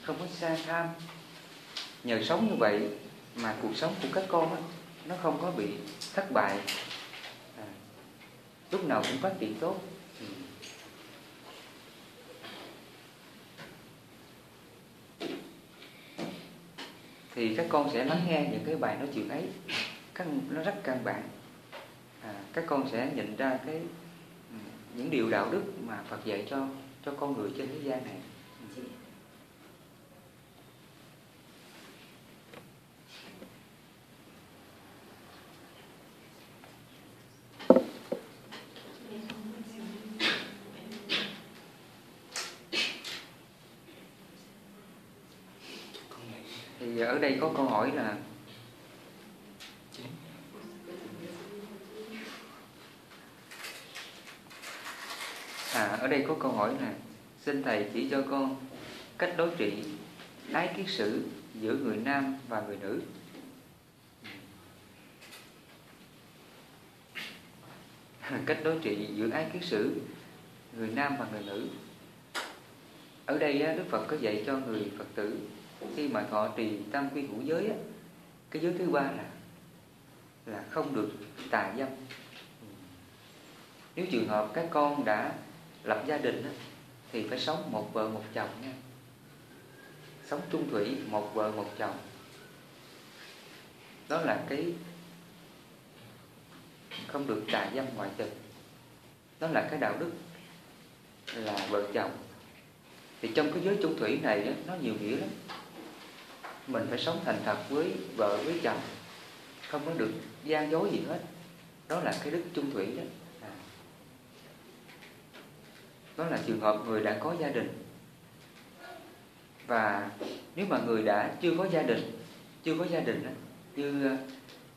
không có xa tham. Nhờ sống như vậy mà cuộc sống của các con á, nó không có bị thất bại. À, lúc nào cũng phát triển tốt. Thì các con sẽ lắng nghe những cái bài nói chuyện ấy. Các nó rất căn bản. À, các con sẽ nhận ra cái ừ, những điều đạo đức mà Phật dạy cho cho con người trên thế gian này thì ở đây có câu hỏi là à ở đây có câu hỏi là, xin thầy chỉ cho con cách đối trị ái kiết sử giữa người nam và người nữ. Cách đối trị giữa ái kiết sử người nam và người nữ. Ở đây Đức Phật có dạy cho người Phật tử khi mà thọ trì tam quy ngũ giới á, cái giới thứ ba là là không được tà dâm. Nếu trường hợp các con đã lập gia đình á, thì phải sống một vợ một chồng nha. Sống chung thủy một vợ một chồng. Đó là cái không được tà dâm ngoại tình. Đó là cái đạo đức là vợ chồng. Thì trong cái giới chung thủy này đó, nó nhiều nghĩa lắm mình phải sống thành thật với vợ với chồng. Không có được gian dối gì hết. Đó là cái đức chung thủy đó. À. đó là trường hợp người đã có gia đình. Và nếu mà người đã chưa có gia đình chưa có gia đình đó, như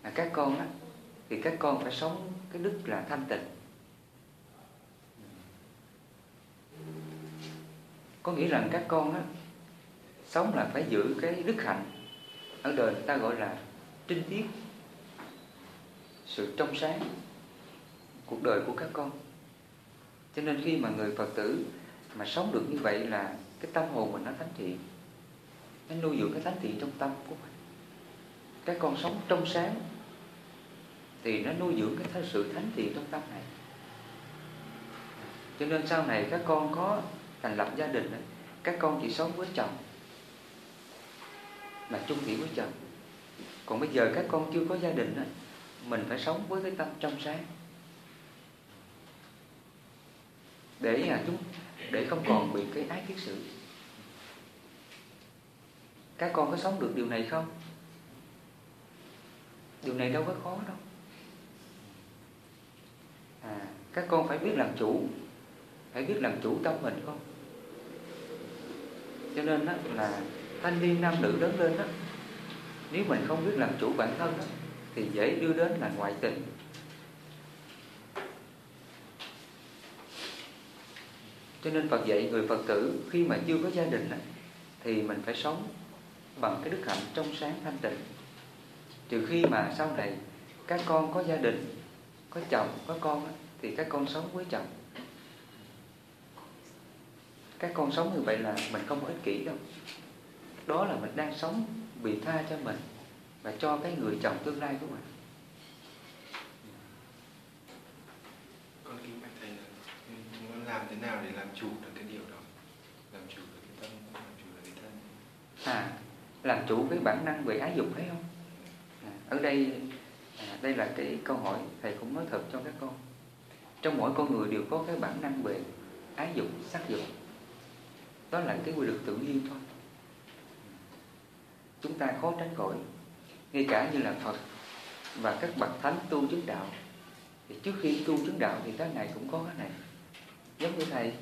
à, các con đó, thì các con phải sống cái đức là thanh tịnh. Có nghĩa là các con đó, sống là phải giữ cái đức hạnh. Ở đời người ta gọi là trinh tiết, sự trong sáng cuộc đời của các con. Cho nên khi mà người phật tử mà sống được như vậy là cái tâm hồn mình nó thánh thiện, nó nuôi dưỡng cái thánh thiện trong tâm của mình. Các con sống trong sáng thì nó nuôi dưỡng cái sự thánh thiện trong tâm này. Cho nên sau này các con có thành lập gia đình các con chỉ sống với chồng là chung thủy với chồng còn bây giờ các con chưa có gia đình đó, mình phải sống với cái tâm trong sáng. Để à, chúng để không còn bị cái ái kiết sự các con có sống được điều này không? Điều này đâu có khó đâu. À, các con phải biết làm chủ phải biết làm chủ tâm mình không? Cho nên đó là thanh niên nam nữ lớn lên đó nếu mình không biết làm chủ bản thân đó, thì dễ đưa đến là ngoại tình. Cho nên Phật dạy người Phật tử khi mà chưa có gia đình thì mình phải sống bằng cái đức hạnh trong sáng thanh tịnh. Trừ khi mà sau này các con có gia đình có chồng có con thì các con sống với chồng. Các con sống như vậy là mình không ích kỷ đâu đó là mình đang sống vì tha cho mình và cho cái người chồng tương lai của mình. Con kính bạch thầy là muốn làm thế nào để làm chủ được cái điều đó? Làm chủ được cái tâm làm chủ được cái thân. À làm chủ cái bản năng về ái dục thấy không? À, ở đây à, đây là cái câu hỏi thầy cũng nói thật cho các con. Trong mỗi con người đều có cái bản năng về ái dục sắc dục. Đó là cái quy luật tự nhiên thôi chúng ta khó tránh khỏi, ngay cả như là Phật và các bậc thánh tu chứng đạo. Thì trước khi tu chứng đạo thì các ngài cũng có cái này. Giống như thầy,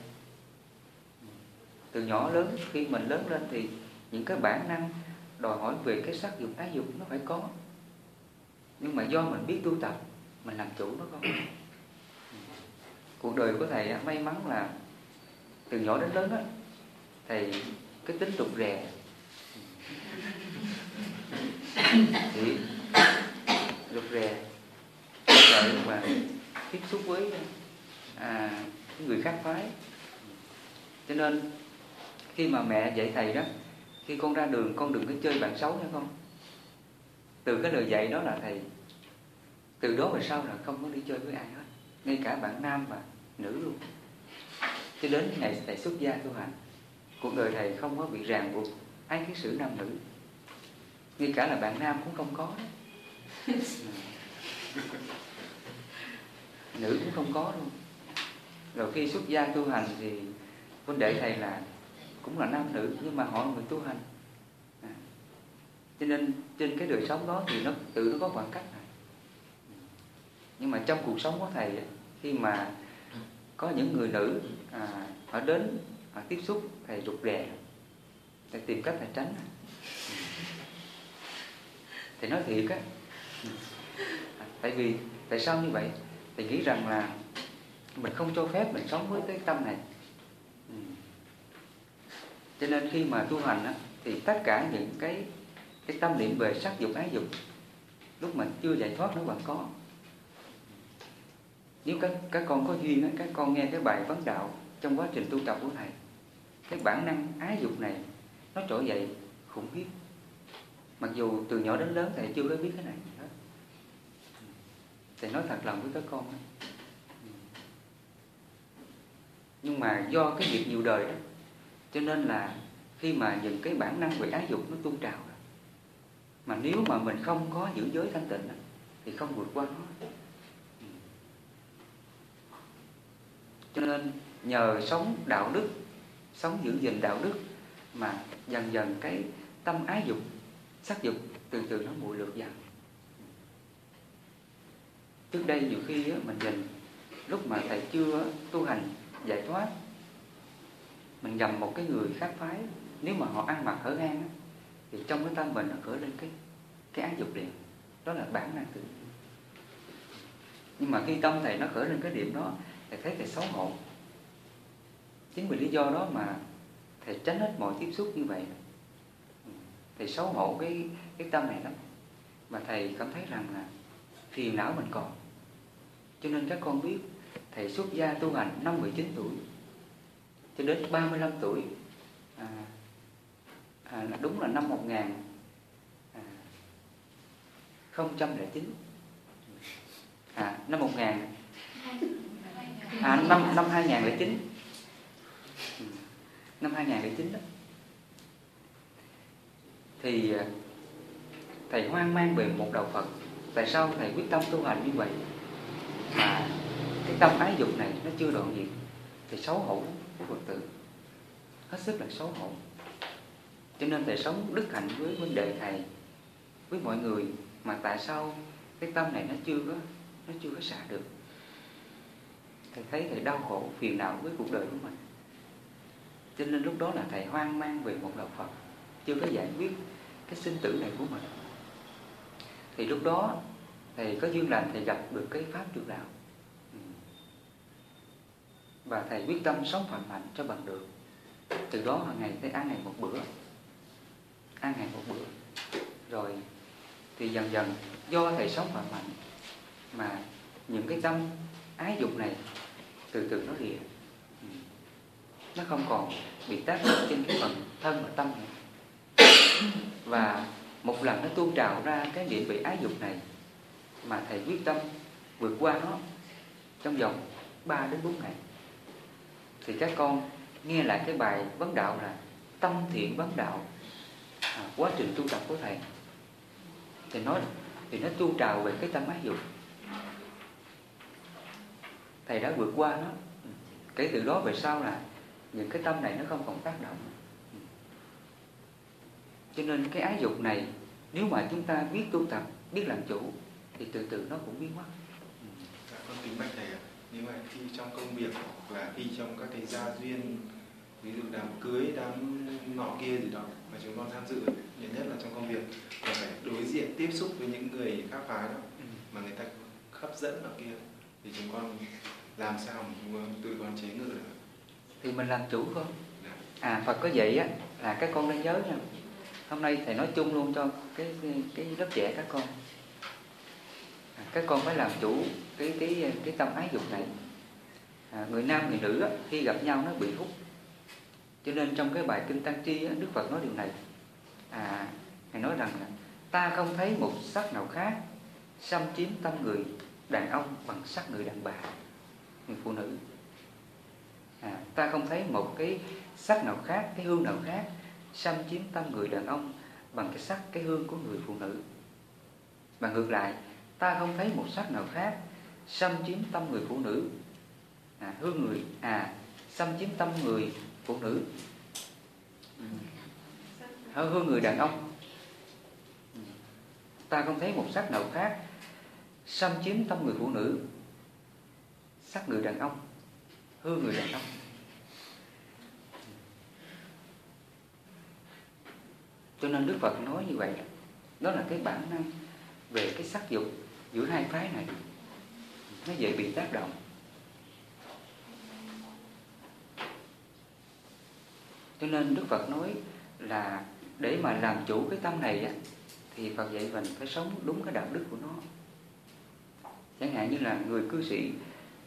từ nhỏ lớn, khi mình lớn lên thì những cái bản năng đòi hỏi về cái sắc dục, ái dục nó phải có. Nhưng mà do mình biết tu tập, mình làm chủ nó không. Cuộc đời của thầy may mắn là từ nhỏ đến lớn á, thầy cái tính tục rè thì rụt rè sợ mà tiếp xúc với à, người khác phái. Cho nên khi mà mẹ dạy thầy đó khi con ra đường con đừng có chơi bạn xấu nha con. Từ cái lời dạy đó là thầy từ đó về sau là không có đi chơi với ai hết. Ngay cả bạn nam và nữ luôn. Cho đến ngày thầy xuất gia tu hành cuộc đời thầy không có bị ràng buộc ai cái sự nam nữ ngay cả là bạn nam cũng không có nữ cũng không có luôn. Rồi khi xuất gia tu hành thì con đệ thầy là cũng là nam nữ nhưng mà họ là người tu hành. À. cho nên trên cái đời sống đó thì nó tự nó có khoảng cách này. Nhưng mà trong cuộc sống của thầy khi mà có những người nữ à, họ đến họ tiếp xúc thầy rụt rè. Thầy tìm cách thầy tránh thầy nói thiệt á. Tại vì tại sao như vậy? Thầy nghĩ rằng là mình không cho phép mình sống với cái tâm này. Ừ. Cho nên khi mà tu hành á, thì tất cả những cái cái tâm niệm về sắc dục ái dục lúc mình chưa giải thoát nó vẫn có. Nếu các các con có duyên á, các con nghe cái bài vấn đạo trong quá trình tu tập của thầy cái bản năng ái dục này nó trỗi dậy khủng khiếp mặc dù từ nhỏ đến lớn thầy chưa có biết cái này gì hết thầy nói thật lòng với các con ấy. nhưng mà do cái việc nhiều đời đó, cho nên là khi mà những cái bản năng về ái dục nó tuôn trào mà nếu mà mình không có giữ giới thanh tịnh thì không vượt qua nó cho nên nhờ sống đạo đức, sống giữ gìn đạo đức mà dần dần cái tâm ái dục sắc dục từ từ nó nguội lượt dần. Trước đây nhiều khi mình nhìn lúc mà thầy chưa tu hành, giải thoát, mình nhầm một cái người khác phái, nếu mà họ ăn mặc hở hang thì trong cái tâm mình nó khởi lên cái cái ác dục liền. Đó là bản năng tự nhiên. Nhưng mà khi tâm thầy nó khởi lên cái điểm đó, thầy thấy thầy xấu hổ. Chính vì lý do đó mà thầy tránh hết mọi tiếp xúc như vậy thầy xấu hổ cái cái tâm này lắm. Mà thầy cảm thấy rằng là phiền não mình còn. Cho nên các con biết thầy xuất gia tu hành năm 19 tuổi cho đến 35 tuổi à, à, đúng là năm 1009 à, à, năm 1000 à, năm năm 2009 ừ, năm 2009 đó thì à, thầy hoang mang về một đạo Phật. Tại sao thầy quyết tâm tu hành như vậy? Mà cái tâm ái dục này nó chưa đoạn diệt thì xấu hổ của Phật tử. Hết sức là xấu hổ. Cho nên thầy sống đức hạnh với vấn đề thầy, với mọi người, mà tại sao cái tâm này nó chưa có, nó chưa có xả được? Thầy thấy thầy đau khổ, phiền não với cuộc đời của mình. Cho nên lúc đó là thầy hoang mang về một đạo Phật chưa có giải quyết cái sinh tử này của mình. Thì lúc đó thầy có duyên lành thầy gặp được cái pháp trường đạo. Ừ. Và thầy quyết tâm sống phạm mạnh cho bằng được. Từ đó hàng ngày thầy ăn ngày một bữa. Ăn ngày một bữa. Rồi thì dần dần, do thầy sống phạm mạnh mà những cái tâm ái dục này từ từ nó lìa ừ. nó không còn bị tác động trên cái phần thân và tâm nữa và một lần nó tuôn trào ra cái niệm bị ái dục này mà thầy quyết tâm vượt qua nó trong vòng 3 đến 4 ngày. Thì các con nghe lại cái bài vấn đạo là tâm thiện vấn đạo à, quá trình tu tập của thầy. Thì nói thì nó tuôn trào về cái tâm ái dục. Thầy đã vượt qua nó. Kể từ đó về sau là những cái tâm này nó không còn tác động cho nên cái ái dục này nếu mà chúng ta biết tu tập biết làm chủ thì từ từ nó cũng biến mất. Dạ, con kính bạch thầy ạ. Nhưng mà khi trong công việc hoặc là khi trong các cái gia duyên ví dụ đám cưới đám nọ kia gì đó mà chúng con tham dự nhiều nhất là trong công việc là phải đối diện tiếp xúc với những người khác phái đó ừ. mà người ta hấp dẫn ở kia thì chúng con làm sao mà tự con chế ngự được? Thì mình làm chủ thôi. Dạ. à Phật có vậy á là các con nên nhớ nha hôm nay thầy nói chung luôn cho cái cái lớp trẻ các con. À, các con phải làm chủ cái cái cái tâm ái dục này. À, người nam người nữ á, khi gặp nhau nó bị hút. Cho nên trong cái bài kinh tăng tri á, đức phật nói điều này. À thầy nói rằng là ta không thấy một sắc nào khác xâm chiếm tâm người đàn ông bằng sắc người đàn bà người phụ nữ. À, ta không thấy một cái sắc nào khác cái hương nào khác xâm chiếm tâm người đàn ông bằng cái sắc cái hương của người phụ nữ. Và ngược lại ta không thấy một sắc nào khác xâm chiếm tâm người phụ nữ. À, hương người à xâm chiếm tâm người phụ nữ. Ừ. hương người đàn ông. Ừ. Ta không thấy một sắc nào khác xâm chiếm tâm người phụ nữ. Sắc người đàn ông. Hương người đàn ông. Cho nên Đức Phật nói như vậy. Đó là cái bản năng về cái sắc dục giữa hai phái này. Nó dễ bị tác động. Cho nên Đức Phật nói là để mà làm chủ cái tâm này á, thì Phật dạy mình phải sống đúng cái đạo đức của nó. Chẳng hạn như là người cư sĩ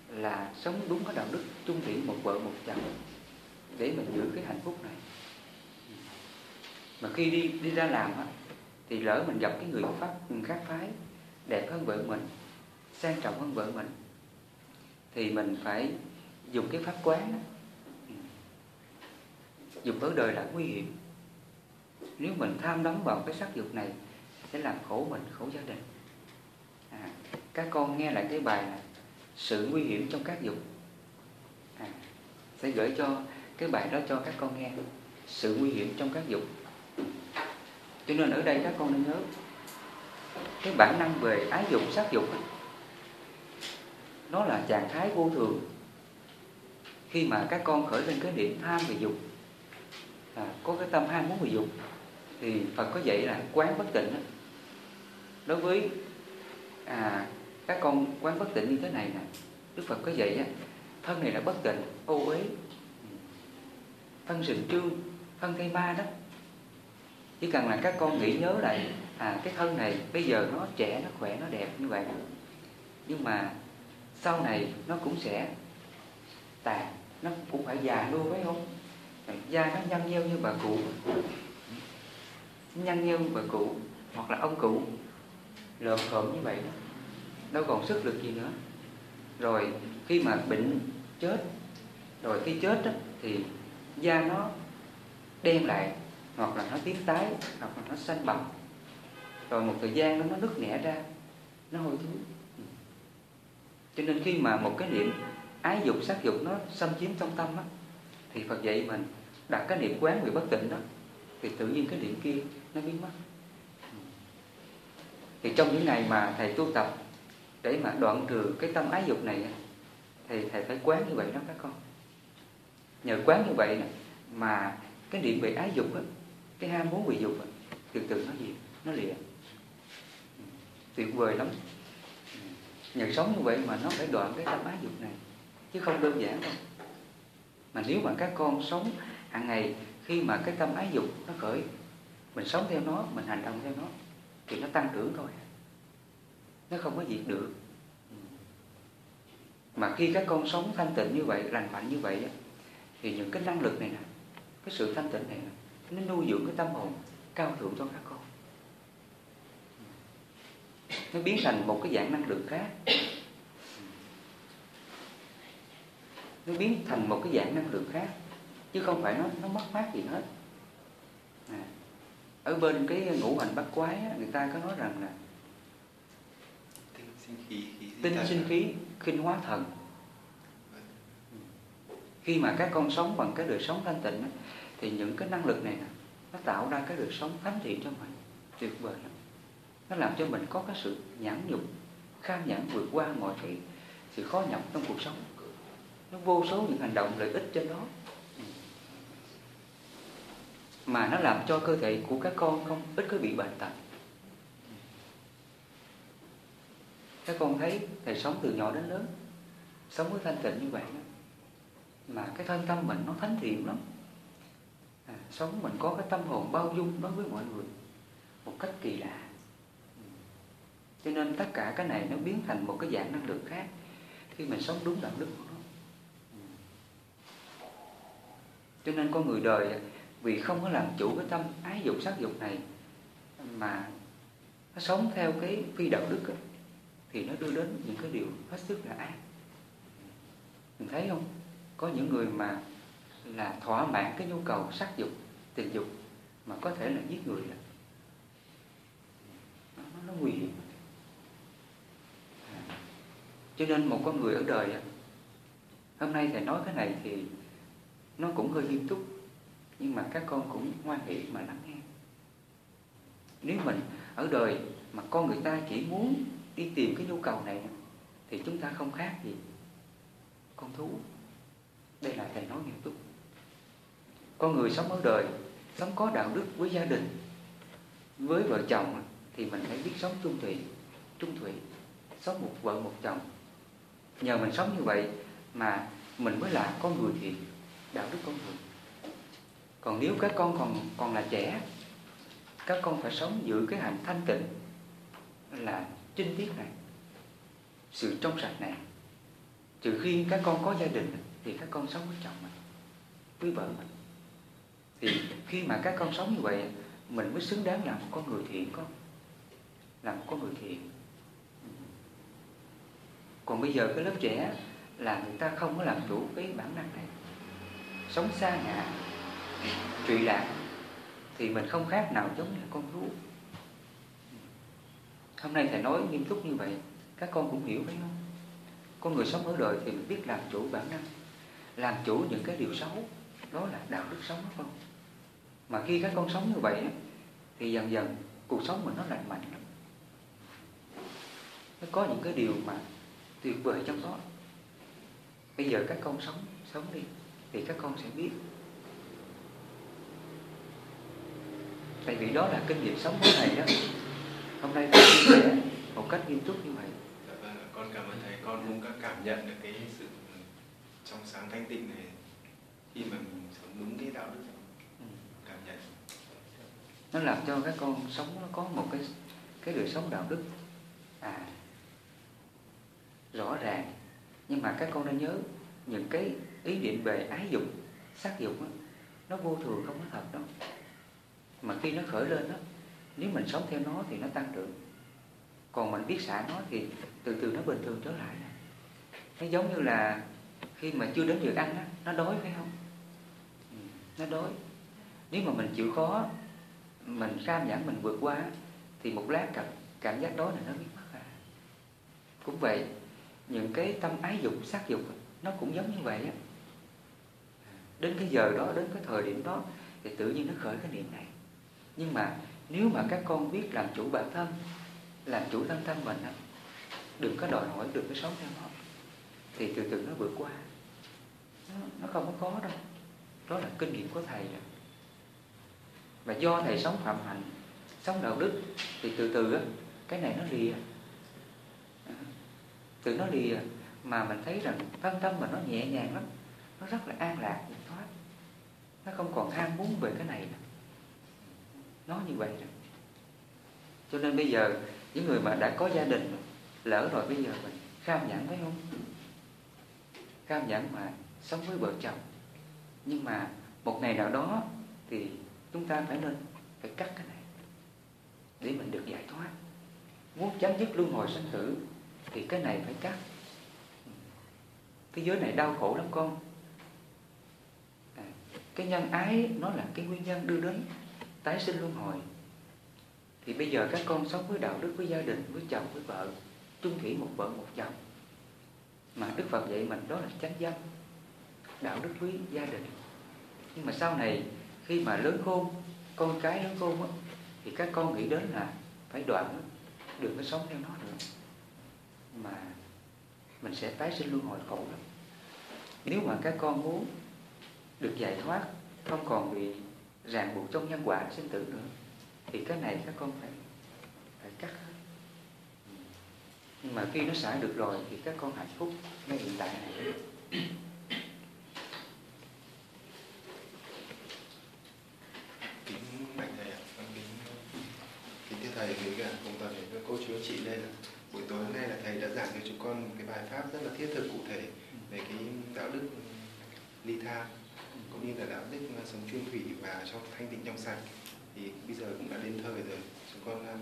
là sống đúng cái đạo đức chung thủy một vợ một chồng để mình giữ cái hạnh phúc này mà khi đi đi ra làm á, thì lỡ mình gặp cái người pháp khác phái đẹp hơn vợ mình sang trọng hơn vợ mình thì mình phải dùng cái pháp quán đó. dùng ở đời là nguy hiểm. Nếu mình tham đắm vào cái sắc dục này sẽ làm khổ mình khổ gia đình. À, các con nghe lại cái bài này sự nguy hiểm trong các dục. À, sẽ gửi cho cái bài đó cho các con nghe. Sự nguy hiểm trong các dục cho nên ở đây các con nên nhớ cái bản năng về ái dục sắc dục nó là trạng thái vô thường. Khi mà các con khởi lên cái niệm tham về dục à, có cái tâm ham muốn về dục thì Phật có dạy là quán bất tịnh đối với à, các con quán bất tịnh như thế này nè Đức Phật có dạy á, thân này là bất tịnh ô uế. Thân sình trương thân cây ma đó chỉ cần là các con nghĩ nhớ lại à cái thân này bây giờ nó trẻ nó khỏe nó đẹp như vậy. Nhưng mà sau này nó cũng sẽ tàn nó cũng phải già luôn phải không? Da nó nhăn nheo như bà cụ. Nhăn nheo bà cụ hoặc là ông cụ lợm khổm như vậy đâu còn sức lực gì nữa. Rồi khi mà bệnh chết rồi khi chết đó, thì da nó đem lại hoặc là nó tiến tái hoặc là nó xanh bầm rồi một thời gian nó nó nứt nẻ ra nó hôi thối. Ừ. Cho nên khi mà một cái niệm ái dục sát dục nó xâm chiếm trong tâm á thì Phật dạy mình đặt cái niệm quán về bất tịnh đó thì tự nhiên cái niệm kia nó biến mất. Ừ. Thì trong những ngày mà thầy tu tập để mà đoạn trừ cái tâm ái dục này thì thầy phải quán như vậy đó các con. Nhờ quán như vậy này, mà cái niệm về ái dục á cái ham muốn bị dục từ từ nó gì, nó lìa. Tuyệt vời lắm. Nhờ sống như vậy mà nó phải đoạn cái tâm ái dục này, chứ không đơn giản đâu. Mà nếu mà các con sống hàng ngày, khi mà cái tâm ái dục nó khởi, mình sống theo nó, mình hành động theo nó, thì nó tăng trưởng thôi. Nó không có diệt được. Mà khi các con sống thanh tịnh như vậy, lành mạnh như vậy thì những cái năng lực này nè, cái sự thanh tịnh này nè nó nuôi dưỡng cái tâm hồn cao thượng cho các con. Nó biến thành một cái dạng năng lượng khác. Nó biến thành một cái dạng năng lượng khác chứ không phải nó nó mất mát gì hết. À. ở bên cái ngũ hành bát quái á, người ta có nói rằng là tinh sinh khí, khí tinh sinh khí khinh hóa thần. Khi mà các con sống bằng cái đời sống thanh tịnh á, thì những cái năng lực này nè, nó tạo ra cái đời sống thánh thiện cho mình. Tuyệt vời lắm. Nó làm cho mình có cái sự nhẫn nhục kham nhẫn vượt qua mọi cái sự khó nhọc trong cuộc sống. Nó vô số những hành động lợi ích trên đó. Mà nó làm cho cơ thể của các con không ít có bị bệnh tật. Các con thấy thầy sống từ nhỏ đến lớn, sống với thanh tịnh như vậy đó. mà cái thân tâm mình nó thánh thiện lắm sống mình có cái tâm hồn bao dung đối với mọi người một cách kỳ lạ. Cho nên tất cả cái này nó biến thành một cái dạng năng lượng khác khi mình sống đúng đạo đức của nó. Cho nên con người đời vì không có làm chủ cái tâm ái dục sắc dục này mà nó sống theo cái phi đạo đức ấy, thì nó đưa đến những cái điều hết sức là ác. Mình thấy không? Có những người mà là thỏa mãn cái nhu cầu sắc dục tình dục mà có thể là giết người à? được nó, nó nguy hiểm. À, cho nên một con người ở đời à, hôm nay thầy nói cái này thì nó cũng hơi nghiêm túc nhưng mà các con cũng ngoan hỷ mà lắng nghe. Nếu mình ở đời mà con người ta chỉ muốn đi tìm cái nhu cầu này thì chúng ta không khác gì con thú. Đây là thầy nói nghiêm túc con người sống ở đời, sống có đạo đức với gia đình. Với vợ chồng thì mình phải biết sống trung thủy trung thủy, sống một vợ một chồng. Nhờ mình sống như vậy mà mình mới là con người thiện, đạo đức con người. Còn nếu các con còn còn là trẻ, các con phải sống giữ cái hạnh thanh tịnh là trinh tiết này, sự trong sạch này. Trừ khi các con có gia đình thì các con sống với chồng mình, với vợ mình thì khi mà các con sống như vậy, mình mới xứng đáng làm một con người thiện con làm một con người thiện. Còn bây giờ cái lớp trẻ là người ta không có làm chủ cái bản năng này. Sống xa ngã, trụy lạc, thì mình không khác nào giống như con thú. Hôm nay thầy nói nghiêm túc như vậy, các con cũng hiểu phải không? Con người sống ở đời thì mình biết làm chủ bản năng, làm chủ những cái điều xấu, đó là đạo đức sống đó không mà khi các con sống như vậy thì dần dần cuộc sống mình nó lành mạnh lắm. Nó có những cái điều mà tuyệt vời trong đó. Bây giờ các con sống sống đi, thì các con sẽ biết. Tại vì đó là kinh nghiệm sống của thầy đó. Hôm nay thầy chia sẻ một cách nghiêm túc như vậy. Dạ vâng con cảm ơn thầy. Con cũng cảm nhận được cái sự trong sáng thanh tịnh này khi mà mình sống đúng cái đạo đức nó làm cho các con sống nó có một cái cái đời sống đạo đức. À rõ ràng. Nhưng mà các con nên nhớ những cái ý niệm về ái dục sắc dục đó, nó vô thường không có thật đâu. Mà khi nó khởi lên đó nếu mình sống theo nó thì nó tăng trưởng. Còn mình biết xả nó thì từ từ nó bình thường trở lại. Nó giống như là khi mà chưa đến giờ ăn đó, nó đói phải không? Ừ, nó đói. Nếu mà mình chịu khó mình cam nhẫn mình vượt qua thì một lát cảm, cảm giác đó là nó biết mất à cũng vậy những cái tâm ái dục sắc dục nó cũng giống như vậy á. Đến cái giờ đó đến cái thời điểm đó thì tự nhiên nó khởi cái niệm này. Nhưng mà nếu mà các con biết làm chủ bản thân làm chủ thân tâm mình á đừng có đòi hỏi đừng có sống theo nó thì từ từ nó vượt qua. Nó, nó không có khó đâu. Đó là kinh nghiệm của thầy rồi và do thầy sống phạm hạnh, sống đạo đức, thì từ từ á, cái này nó lìa. Từ nó lìa, mà mình thấy rằng thân tâm mà nó nhẹ nhàng lắm, nó rất là an lạc thoát nó không còn ham muốn về cái này. Nữa. nó như vậy rồi. Cho nên bây giờ, những người mà đã có gia đình, lỡ rồi bây giờ mình kham nhẫn phải không? Kham nhẫn mà sống với vợ chồng. Nhưng mà một ngày nào đó thì chúng ta phải nên phải cắt cái này để mình được giải thoát. Muốn chấm dứt luân hồi sinh tử thì cái này phải cắt. Thế giới này đau khổ lắm con. À, cái nhân ái nó là cái nguyên nhân đưa đến tái sinh luân hồi. Thì bây giờ các con sống với đạo đức với gia đình với chồng với vợ chung thủy một vợ một chồng. Mà đức phật dạy mình đó là chánh dâm đạo đức quý gia đình. Nhưng mà sau này khi mà lớn khôn con cái lớn khôn á, thì các con nghĩ đến là phải đoạn đừng có sống theo nó nữa. Mà mình sẽ tái sinh luân hồi khổ lắm. Nếu mà các con muốn được giải thoát không còn bị ràng buộc trong nhân quả sinh tử nữa thì cái này các con phải phải cắt hết. Nhưng mà khi nó xả được rồi thì các con hạnh phúc ngay hiện tại này kính bạch thầy ạ con kính kính thưa thầy với cả cùng toàn thể các cô chú anh chị đây là buổi tối hôm nay là thầy đã giảng cho chúng con một cái bài pháp rất là thiết thực cụ thể về cái đạo đức ly tha cũng như là đạo đức sống chuyên thủy và trong thanh tịnh trong sạch. Thì bây giờ cũng đã đến thời rồi chúng con um,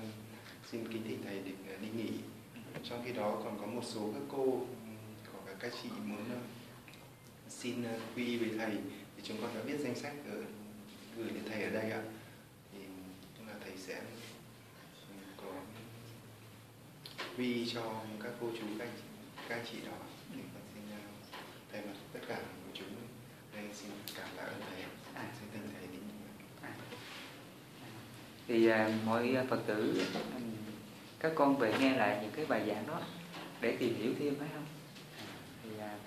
xin kính thỉnh thầy để uh, đi nghỉ. Trong khi đó còn có một số các cô có cả các chị muốn uh, xin uh, quy y với thầy thì chúng con đã viết danh sách ở gửi đến thầy ở đây ạ. Thì là thầy sẽ um, có quy cho các cô chú các anh, các anh chị đó thì con xin thay mặt tất cả của chúng đây xin cảm tạ ơn thầy. À. xin thỉnh thầy đi thì à, mọi phật tử các con về nghe lại những cái bài giảng đó để tìm hiểu thêm phải không? À, thì à,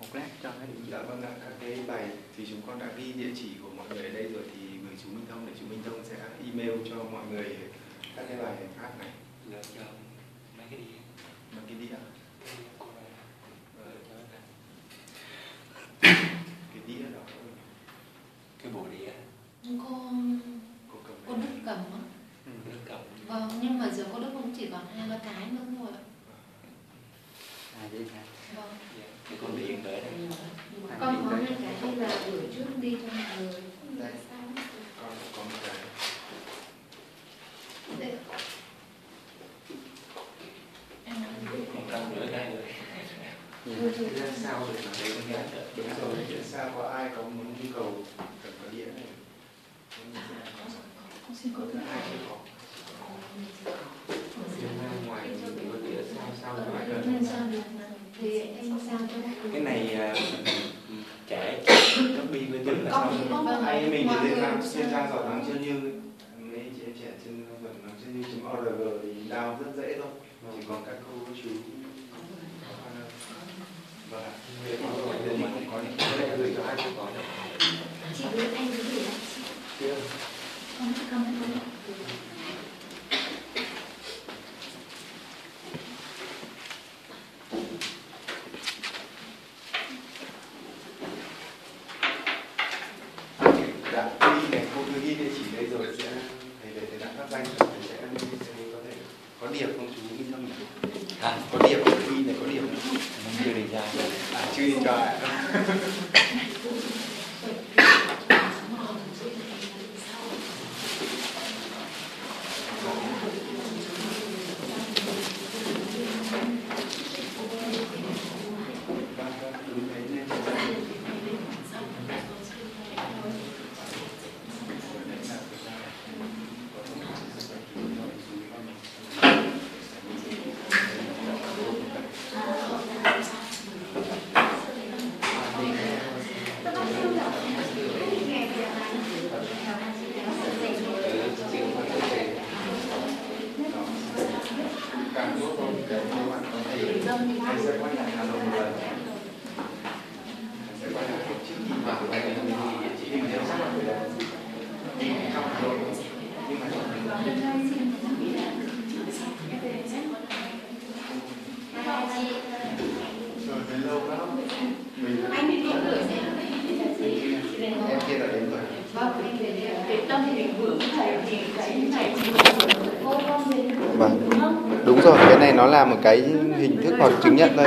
một lát cho cái địa Dạ vâng ạ, các cái bài thì chúng con đã ghi địa chỉ của mọi người ở đây rồi thì gửi chú Minh Thông để chú Minh Thông sẽ email cho mọi người các cái bài phát này gửi cho mấy cái đi bằng cái đĩa Ờ, là một cái hình thức hoặc chứng nhận thôi.